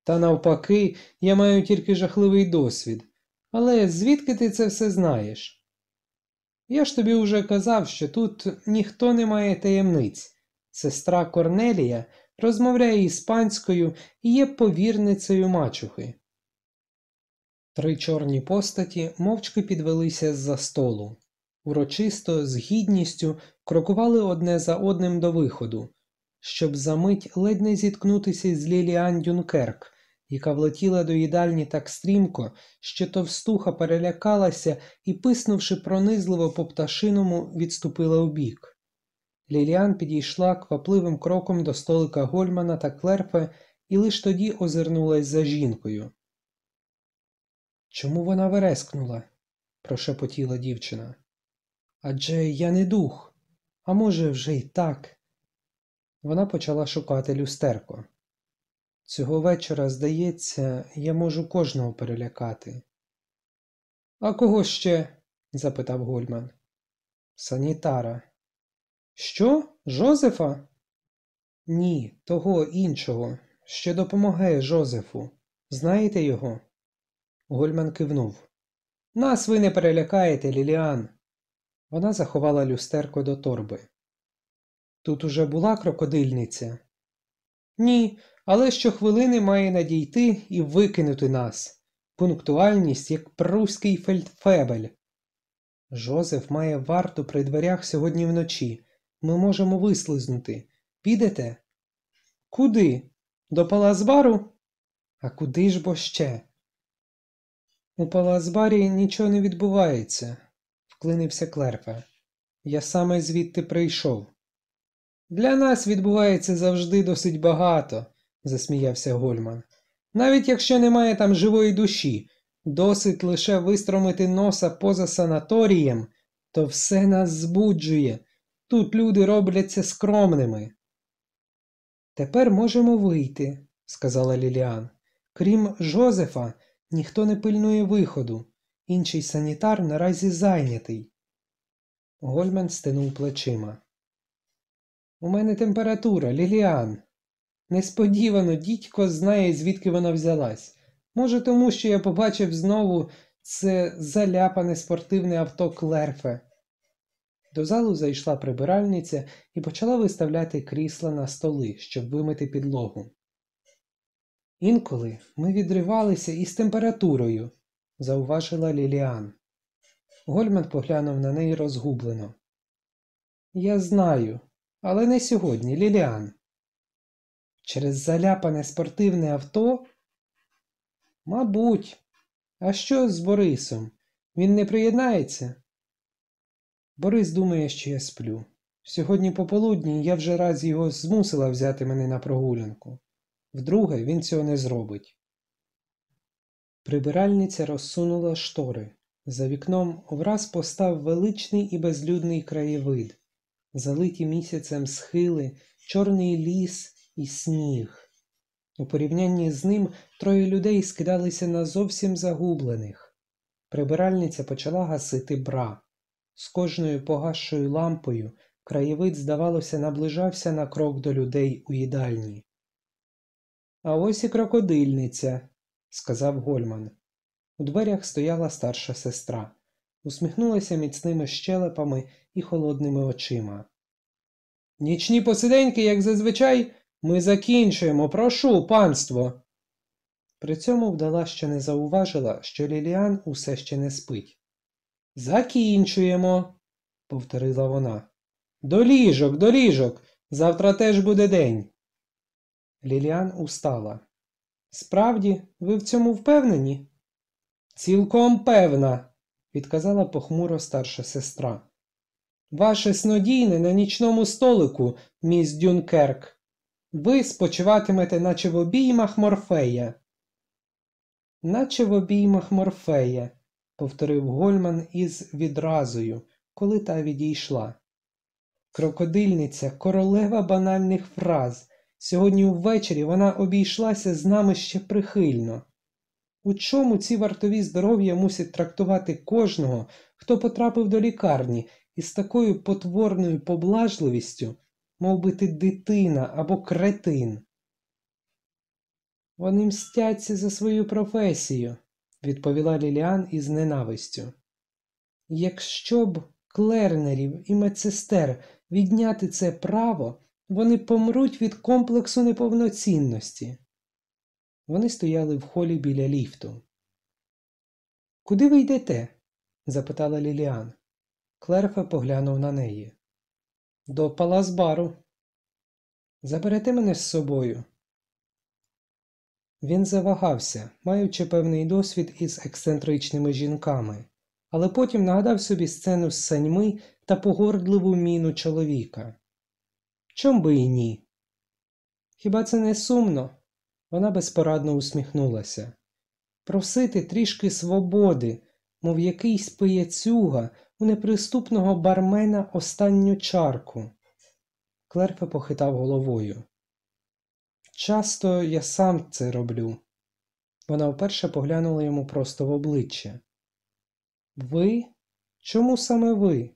Та навпаки, я маю тільки жахливий досвід. Але звідки ти це все знаєш? Я ж тобі уже казав, що тут ніхто не має таємниць. Сестра Корнелія розмовляє іспанською і є повірницею мачухи. Три чорні постаті мовчки підвелися з-за столу. Урочисто, з гідністю крокували одне за одним до виходу, щоб за мить ледь не зіткнутися з Ліліан Дюнкерк, яка влетіла до їдальні так стрімко, що товстуха перелякалася і, писнувши пронизливо по пташиному, відступила убік. Ліліан підійшла квапливим кроком до столика Гольмана та Клерфе і лиш тоді озирнулась за жінкою. Чому вона верескнула? прошепотіла дівчина. Адже я не дух, а може, вже й так. Вона почала шукати люстерко. Цього вечора, здається, я можу кожного перелякати. А кого ще? запитав Гольман. Санітара. Що? Жозефа? Ні, того іншого, що допомагає Жозефу. Знаєте його? Гольман кивнув. Нас ви не перелякаєте, Ліліан. Вона заховала люстерко до торби. Тут уже була крокодильниця? Ні, але щохвилини має надійти і викинути нас. Пунктуальність, як пруський фельдфебель. Жозеф має варту при дверях сьогодні вночі. Ми можемо вислизнути. Підете? Куди? До Палазбару? А куди ж бо ще? У Палазбарі нічого не відбувається, вклинився Клерфе. Я саме звідти прийшов. Для нас відбувається завжди досить багато, засміявся Гольман. Навіть якщо немає там живої душі, досить лише вистромити носа поза санаторієм, то все нас збуджує. Тут люди робляться скромними. Тепер можемо вийти, сказала Ліліан. Крім Жозефа, ніхто не пильнує виходу. Інший санітар наразі зайнятий. Гольман стинув плечима. У мене температура, Ліліан. Несподівано дідько знає, звідки вона взялась. Може, тому що я побачив знову це заляпане спортивне авто Клерфе. До залу зайшла прибиральниця і почала виставляти крісла на столи, щоб вимити підлогу. Інколи ми відривалися із температурою, зауважила Ліліан. Гольман поглянув на неї розгублено. Я знаю, але не сьогодні, Ліліан. Через заляпане спортивне авто? Мабуть. А що з Борисом? Він не приєднається? Борис думає, що я сплю. Сьогодні пополудні я вже раз його змусила взяти мене на прогулянку. Вдруге, він цього не зробить. Прибиральниця розсунула штори. За вікном враз постав величний і безлюдний краєвид, залиті місяцем схили, чорний ліс і сніг. У порівнянні з ним троє людей скидалися на зовсім загублених. Прибиральниця почала гасити бра. З кожною погасшою лампою краєвид, здавалося, наближався на крок до людей у їдальні. А ось і крокодильниця, сказав Гольман. У дверях стояла старша сестра, усміхнулася міцними щелепами і холодними очима. Нічні посиденьки, як зазвичай, ми закінчуємо, прошу, панство. При цьому вдала ще не зауважила, що Ліліан усе ще не спить. Закінчуємо, повторила вона. До ліжок, до ліжок. Завтра теж буде день. Ліліан устала. Справді, ви в цьому впевнені? Цілком певна, відказала похмуро старша сестра. Ваше снодійне на нічному столику, міс Дюнкерк. Ви спочиватимете, наче в обіймах морфея. Наче в обіймах морфея, повторив Гольман із відразою, коли та відійшла. Крокодильниця королева банальних фраз. Сьогодні ввечері вона обійшлася з нами ще прихильно. У чому ці вартові здоров'я мусять трактувати кожного, хто потрапив до лікарні із такою потворною поблажливістю, мов би ти дитина або кретин? Вони мстяться за свою професію, відповіла Ліліан із ненавистю. Якщо б клернерів і медсестер відняти це право, вони помруть від комплексу неповноцінності. Вони стояли в холі біля ліфту. Куди ви йдете? запитала Ліліан. Клерфе поглянув на неї. До палазбару. Заберете мене з собою. Він завагався, маючи певний досвід із ексцентричними жінками, але потім нагадав собі сцену з саньми та погордливу міну чоловіка. Чом би і ні? Хіба це не сумно? Вона безпорадно усміхнулася. Просити трішки свободи, мов якийсь пияцюга у неприступного бармена останню чарку. Клерфе похитав головою. Часто я сам це роблю. Вона вперше поглянула йому просто в обличчя. Ви? Чому саме ви?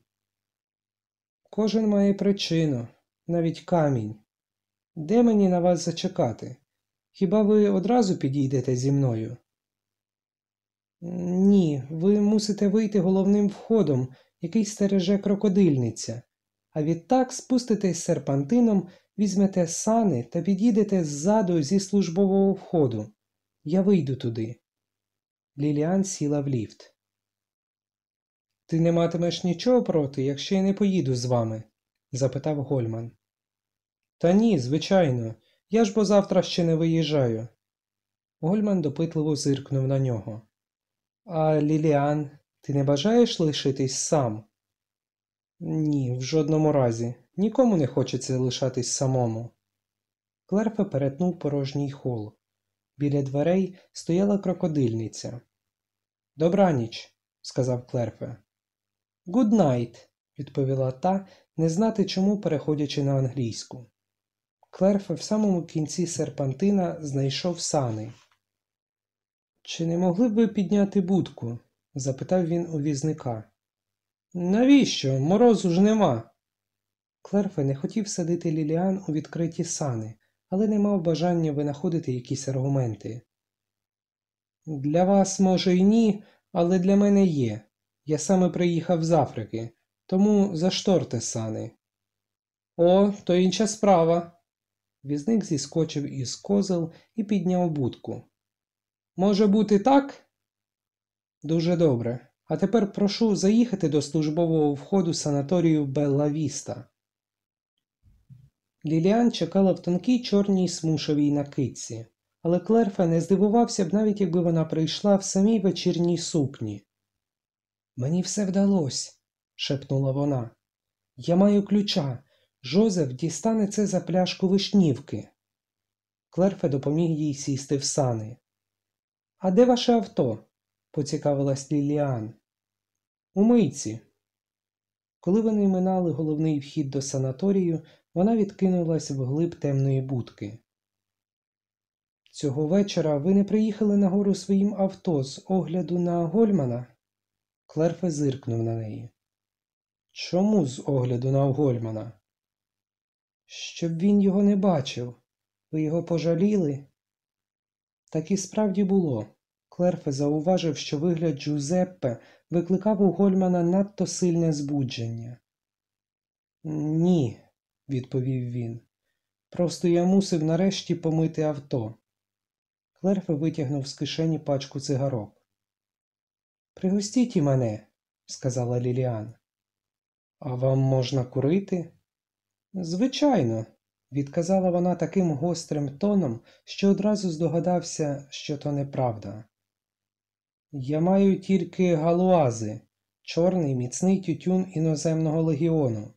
Кожен має причину, навіть камінь. Де мені на вас зачекати? Хіба ви одразу підійдете зі мною? Ні, ви мусите вийти головним входом, який стереже крокодильниця, а відтак спуститесь серпантином, візьмете сани та підійдете ззаду зі службового входу. Я вийду туди. Ліліан сіла в ліфт. Ти не матимеш нічого проти, якщо я не поїду з вами? запитав Гольман. Та ні, звичайно, я ж бо завтра ще не виїжджаю. Гольман допитливо зиркнув на нього. А Ліліан, ти не бажаєш лишитись сам? Ні, в жодному разі. Нікому не хочеться лишатись самому. Клерфе перетнув порожній хол. Біля дверей стояла крокодильниця. Добраніч, сказав Клерфе. Гуднайт, відповіла та, не знати чому переходячи на англійську. Клерфе в самому кінці серпантина знайшов сани. Чи не могли б ви підняти будку? запитав він у візника. Навіщо? Морозу ж нема. Клерфе не хотів садити Ліліан у відкриті сани, але не мав бажання винаходити якісь аргументи. Для вас, може, і ні, але для мене є. Я саме приїхав з Африки, тому зашторте сани. О, то інша справа. Візник зіскочив із козел і підняв будку. Може бути так? Дуже добре. А тепер прошу заїхати до службового входу санаторію Белла Віста. Ліліан чекала в тонкій чорній смушовій накидці, але Клерфе не здивувався б навіть якби вона прийшла в самій вечірній сукні. Мені все вдалося, шепнула вона. Я маю ключа. Жозеф дістане це за пляшку вишнівки. Клерфе допоміг їй сісти в сани. А де ваше авто? поцікавилась Ліліан. У мийці. Коли вони минали головний вхід до санаторію, вона відкинулась вглиб темної будки. Цього вечора ви не приїхали на гору своїм авто з огляду на Гольмана? Клерфе зиркнув на неї. Чому з огляду на Гольмана? Щоб він його не бачив. Ви його пожаліли? Так і справді було. Клерфе зауважив, що вигляд Джузеппе викликав у Гольмана надто сильне збудження. Ні, відповів він. Просто я мусив нарешті помити авто. Клерфе витягнув з кишені пачку цигарок. Пригостіть і мене, сказала Ліліан. А вам можна курити? Звичайно, відказала вона таким гострим тоном, що одразу здогадався, що то неправда. Я маю тільки галуази, чорний міцний тютюн іноземного легіону.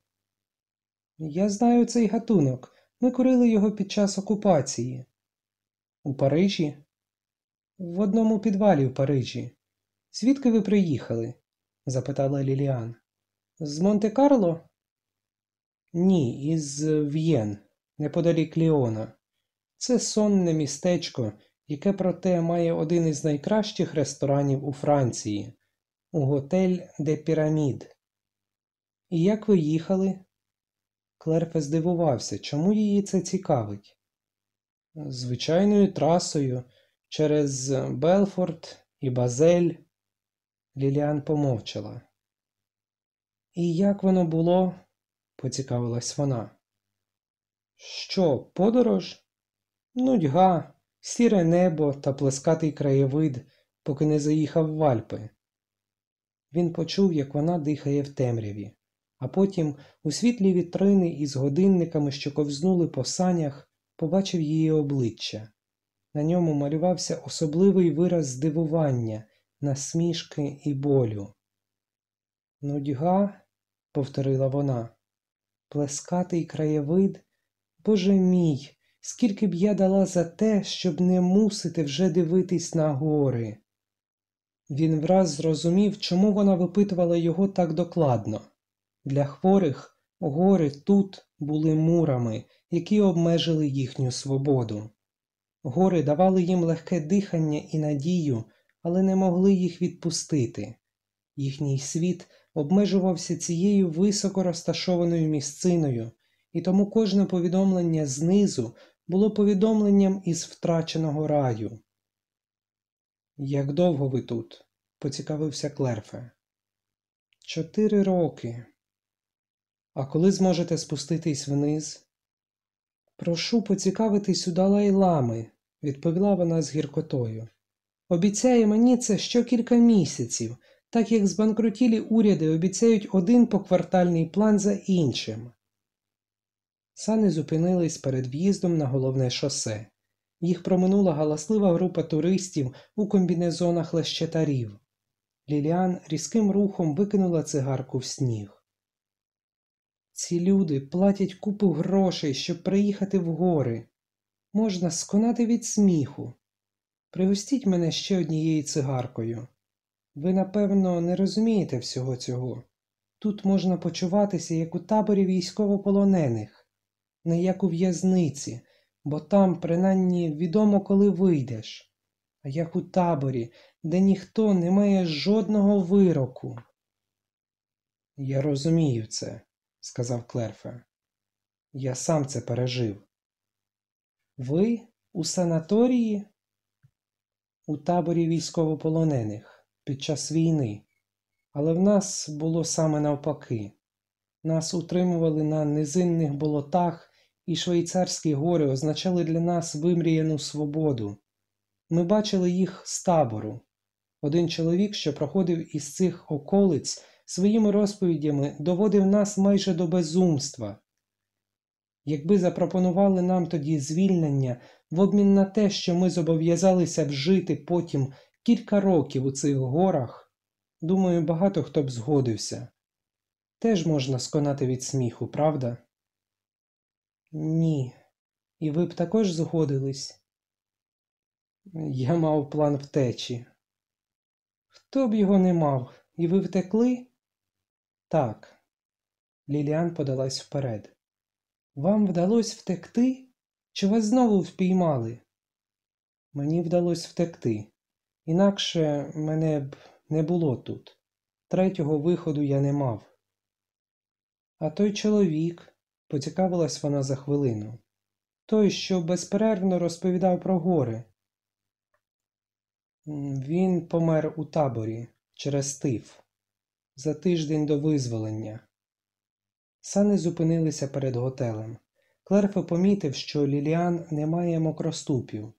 Я знаю цей гатунок. Ми курили його під час окупації. У Парижі? В одному підвалі в Парижі. Звідки ви приїхали? запитала Ліліан. З Монте-Карло? Ні, із В'єн, неподалік Ліона. Це сонне містечко, яке проте має один із найкращих ресторанів у Франції у готель де Пірамід. І як ви їхали? Клерфе здивувався, чому її це цікавить. Звичайною трасою через Белфорд і Базель. Ліліан помовчала. І як воно було? поцікавилась вона. Що, подорож? Нудьга, сіре небо та плескатий краєвид, поки не заїхав в Альпи. Він почув, як вона дихає в темряві, а потім, у світлі вітрини із годинниками, що ковзнули по санях, побачив її обличчя. На ньому малювався особливий вираз здивування, насмішки і болю. Нудьга, повторила вона, плескатий краєвид, Боже мій, скільки б я дала за те, щоб не мусити вже дивитись на гори. Він враз зрозумів, чому вона випитувала його так докладно. Для хворих гори тут були мурами, які обмежили їхню свободу. Гори давали їм легке дихання і надію, але не могли їх відпустити. Їхній світ обмежувався цією високо розташованою місциною, і тому кожне повідомлення знизу було повідомленням із втраченого раю. Як довго ви тут? поцікавився Клерфе. Чотири роки. А коли зможете спуститись вниз? Прошу поцікавитись у Далай лами, відповіла вона з гіркотою. Обіцяє мені це що кілька місяців, так як збанкрутілі уряди обіцяють один поквартальний план за іншим. Сани зупинились перед в'їздом на головне шосе. Їх проминула галаслива група туристів у комбінезонах лещетарів. Ліліан різким рухом викинула цигарку в сніг. Ці люди платять купу грошей, щоб приїхати в гори. Можна сконати від сміху. Пригостіть мене ще однією цигаркою. Ви, напевно, не розумієте всього цього. Тут можна почуватися, як у таборі військовополонених, не як у в'язниці, бо там, принаймні, відомо, коли вийдеш, а як у таборі, де ніхто не має жодного вироку. Я розумію це, сказав Клерфе. Я сам це пережив. Ви у санаторії? У таборі військовополонених під час війни. Але в нас було саме навпаки. Нас утримували на низинних болотах, і швейцарські гори означали для нас вимріяну свободу. Ми бачили їх з табору. Один чоловік, що проходив із цих околиць, своїми розповідями доводив нас майже до безумства. Якби запропонували нам тоді звільнення в обмін на те, що ми зобов'язалися б жити потім кілька років у цих горах, думаю, багато хто б згодився. Теж можна сконати від сміху, правда? Ні. І ви б також згодились? Я мав план втечі. Хто б його не мав, і ви втекли? Так. Ліліан подалась вперед. Вам вдалося втекти? Чи вас знову впіймали? Мені вдалося втекти. Інакше мене б не було тут. Третього виходу я не мав. А той чоловік, поцікавилась вона за хвилину, той, що безперервно розповідав про гори. Він помер у таборі через тиф за тиждень до визволення. Сани зупинилися перед готелем. Клерфе помітив, що Ліліан не має мокроступів.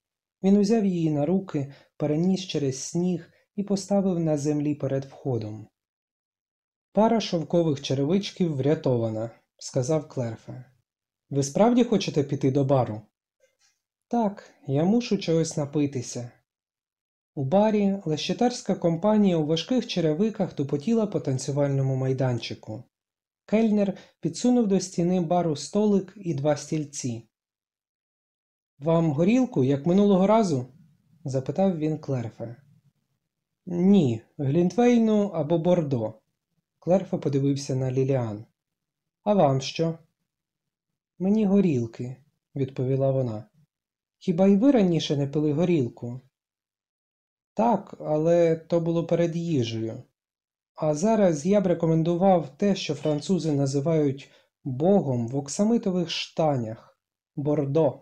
Він узяв її на руки, переніс через сніг і поставив на землі перед входом. Пара шовкових черевичків врятована, сказав Клерфе. Ви справді хочете піти до бару? Так, я мушу чогось напитися. У барі лещетарська компанія у важких черевиках тупотіла по танцювальному майданчику. Кельнер підсунув до стіни бару столик і два стільці. Вам горілку, як минулого разу? запитав він Клерфе. Ні, Глінтвейну або Бордо. Клерфе подивився на Ліліан. А вам що? Мені горілки, відповіла вона. Хіба й ви раніше не пили горілку? Так, але то було перед їжею. А зараз я б рекомендував те, що французи називають богом в оксамитових штанях бордо.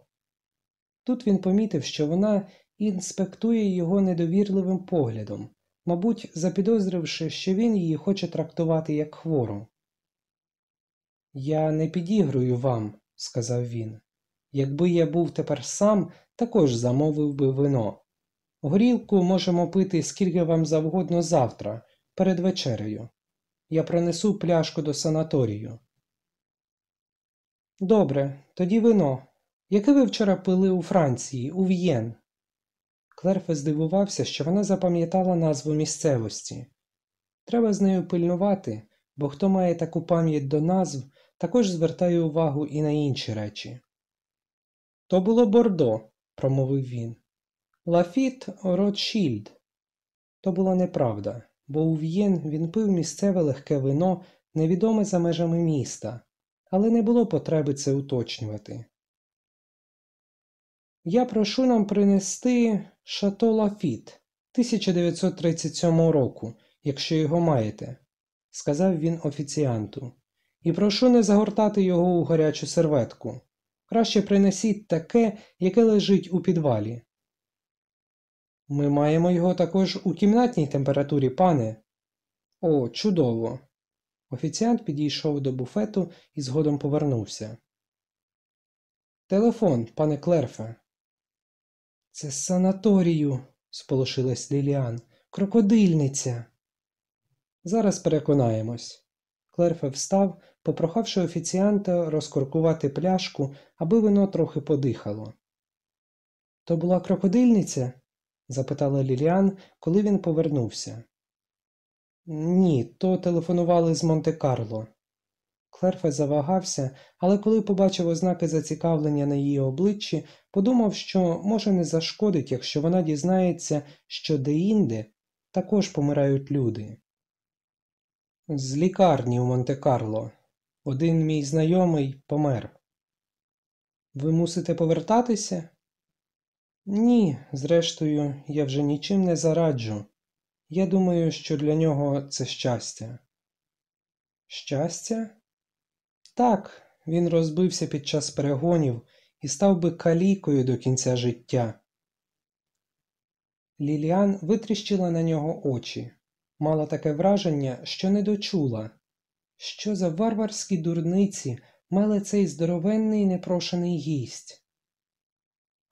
Тут він помітив, що вона інспектує його недовірливим поглядом, мабуть, запідозривши, що він її хоче трактувати як хвору. Я не підігрую вам, сказав він. Якби я був тепер сам, також замовив би вино. Горілку можемо пити скільки вам завгодно завтра, перед вечерею. Я принесу пляшку до санаторію. Добре, тоді вино. Яке ви вчора пили у Франції, у В'єн? Клерфе здивувався, що вона запам'ятала назву місцевості. Треба з нею пильнувати, бо хто має таку пам'ять до назв, також звертає увагу і на інші речі. То було Бордо, промовив він. Лафіт Ротшільд. То була неправда, бо у В'єнні він пив місцеве легке вино, невідоме за межами міста, але не було потреби це уточнювати. Я прошу нам принести Шато Лафіт 1937 року, якщо його маєте, сказав він офіціанту, і прошу не загортати його у гарячу серветку. Краще принесіть таке, яке лежить у підвалі. Ми маємо його також у кімнатній температурі, пане. О, чудово. Офіціант підійшов до буфету і згодом повернувся. Телефон, пане Клерфе. Це санаторію, сполошилась Ліліан. Крокодильниця. Зараз переконаємось. Клерфе встав, попрохавши офіціанта розкоркувати пляшку, аби вино трохи подихало. То була крокодильниця? Запитала Ліліан, коли він повернувся. Ні, то телефонували з Монте-Карло. Клерфе завагався, але коли побачив ознаки зацікавлення на її обличчі, подумав, що може не зашкодить, якщо вона дізнається, що деінде також помирають люди. З лікарні у Монте-Карло. Один мій знайомий помер. Ви мусите повертатися? Ні, зрештою, я вже нічим не зараджу. Я думаю, що для нього це щастя. Щастя? Так, він розбився під час перегонів і став би калікою до кінця життя. Ліліан витріщила на нього очі, мала таке враження, що не дочула. Що за варварські дурниці мали цей здоровенний непрошений гість?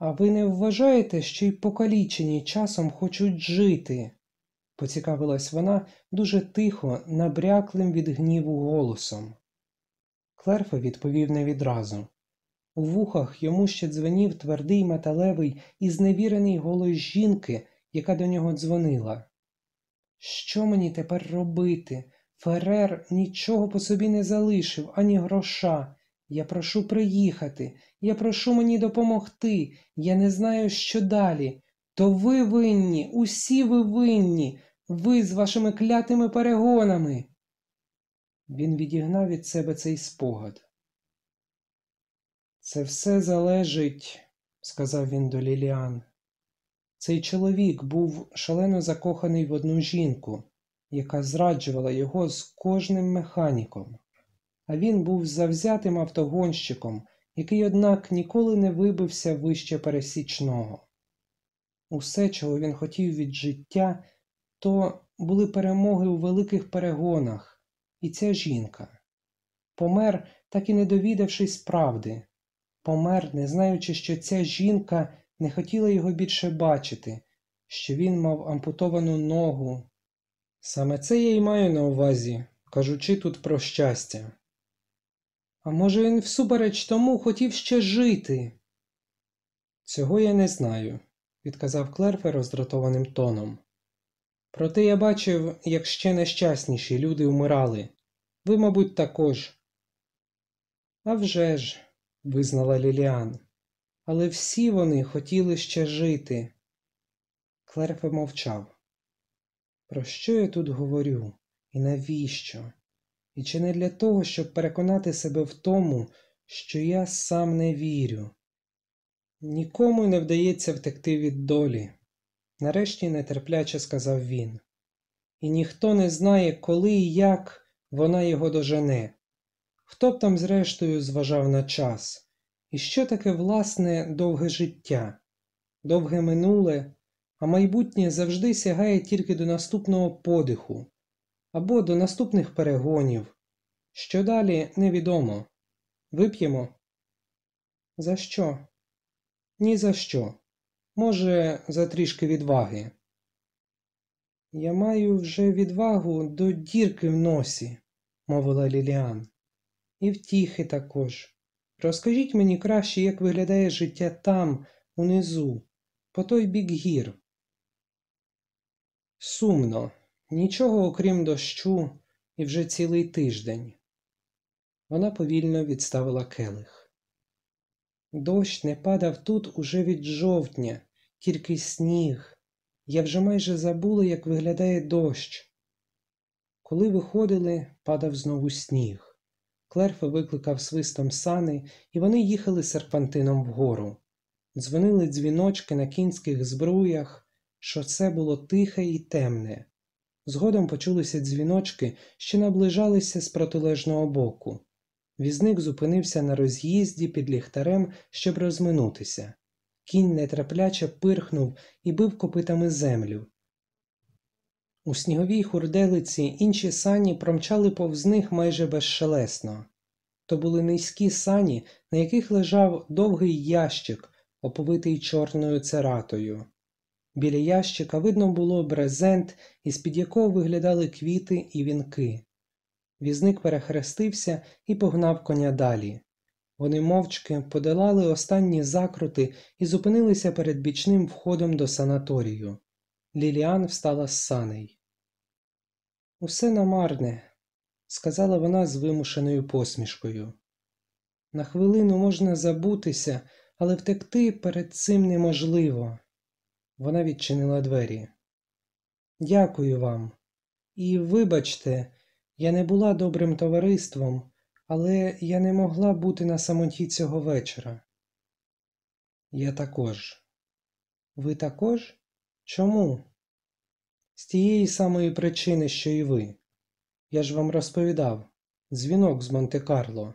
А ви не вважаєте, що й покалічені часом хочуть жити? поцікавилась вона дуже тихо, набряклим від гніву голосом. Клерфе відповів не відразу. У вухах йому ще дзвенів твердий металевий і зневірений голос жінки, яка до нього дзвонила. Що мені тепер робити? Ферер нічого по собі не залишив, ані гроша. Я прошу приїхати, я прошу мені допомогти, я не знаю, що далі. То ви винні, усі ви винні, ви з вашими клятими перегонами. Він відігнав від себе цей спогад. Це все залежить, сказав він до Ліліан. Цей чоловік був шалено закоханий в одну жінку, яка зраджувала його з кожним механіком, а він був завзятим автогонщиком, який, однак, ніколи не вибився вище пересічного. Усе, чого він хотів від життя, то були перемоги у великих перегонах, і ця жінка. Помер, так і не довідавшись правди, помер, не знаючи, що ця жінка не хотіла його більше бачити, що він мав ампутовану ногу. Саме це я й маю на увазі, кажучи тут про щастя. А може, він всупереч тому хотів ще жити? Цього я не знаю, відказав Клерфе роздратованим тоном. Проте я бачив, як ще нещасніші люди вмирали. Ви, мабуть, також. «А вже ж», – визнала Ліліан, але всі вони хотіли ще жити. Клерфе мовчав. Про що я тут говорю? І навіщо? І чи не для того, щоб переконати себе в тому, що я сам не вірю? Нікому не вдається втекти від долі, нарешті нетерпляче сказав він. І ніхто не знає, коли і як вона його дожене. Хто б там, зрештою, зважав на час? І що таке власне довге життя? Довге минуле, а майбутнє завжди сягає тільки до наступного подиху або до наступних перегонів. Що далі невідомо. Вип'ємо? За що? Ні за що. Може, за трішки відваги. Я маю вже відвагу до дірки в носі, мовила Ліліан. І втіхи також. Розкажіть мені краще, як виглядає життя там, унизу, по той бік гір. Сумно, нічого окрім дощу, і вже цілий тиждень. Вона повільно відставила келих. Дощ не падав тут уже від жовтня, тільки сніг. Я вже майже забула, як виглядає дощ. Коли виходили, падав знову сніг. Клерфе викликав свистом сани, і вони їхали серпантином вгору. Дзвонили дзвіночки на кінських збруях, шосе було тихе і темне. Згодом почулися дзвіночки, що наближалися з протилежного боку. Візник зупинився на роз'їзді під ліхтарем, щоб розминутися. Кінь нетерпляче пирхнув і бив копитами землю. У сніговій хурделиці інші сані промчали повз них майже безшелесно. То були низькі сані, на яких лежав довгий ящик, оповитий чорною цератою. Біля ящика видно було брезент, із під якого виглядали квіти і вінки. Візник перехрестився і погнав коня далі. Вони мовчки подолали останні закрути і зупинилися перед бічним входом до санаторію. Ліліан встала з саней. Усе намарне, сказала вона з вимушеною посмішкою. На хвилину можна забутися, але втекти перед цим неможливо. Вона відчинила двері. Дякую вам. І вибачте, я не була добрим товариством, але я не могла бути на самоті цього вечора. Я також. Ви також? Чому? З тієї самої причини, що і ви. Я ж вам розповідав дзвінок з Монте-Карло.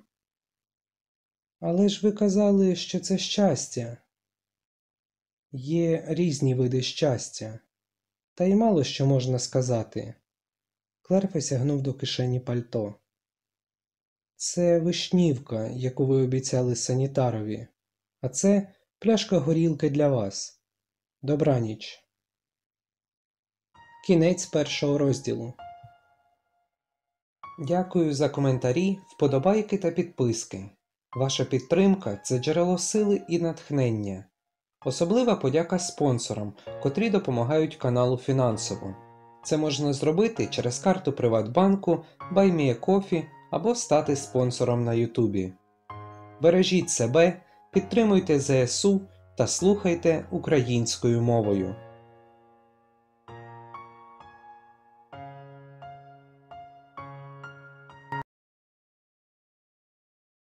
Але ж ви казали, що це щастя. Є різні види щастя, та й мало що можна сказати. Клер посягнув до кишені пальто. Це вишнівка, яку ви обіцяли санітарові, а це пляшка горілки для вас. Добраніч. Кінець першого розділу. Дякую за коментарі, вподобайки та підписки. Ваша підтримка це джерело сили і натхнення. Особлива подяка спонсорам, котрі допомагають каналу фінансово. Це можна зробити через карту Приватбанку, BuyMeACoffee або стати спонсором на Ютубі. Бережіть себе, підтримуйте ЗСУ та слухайте українською мовою.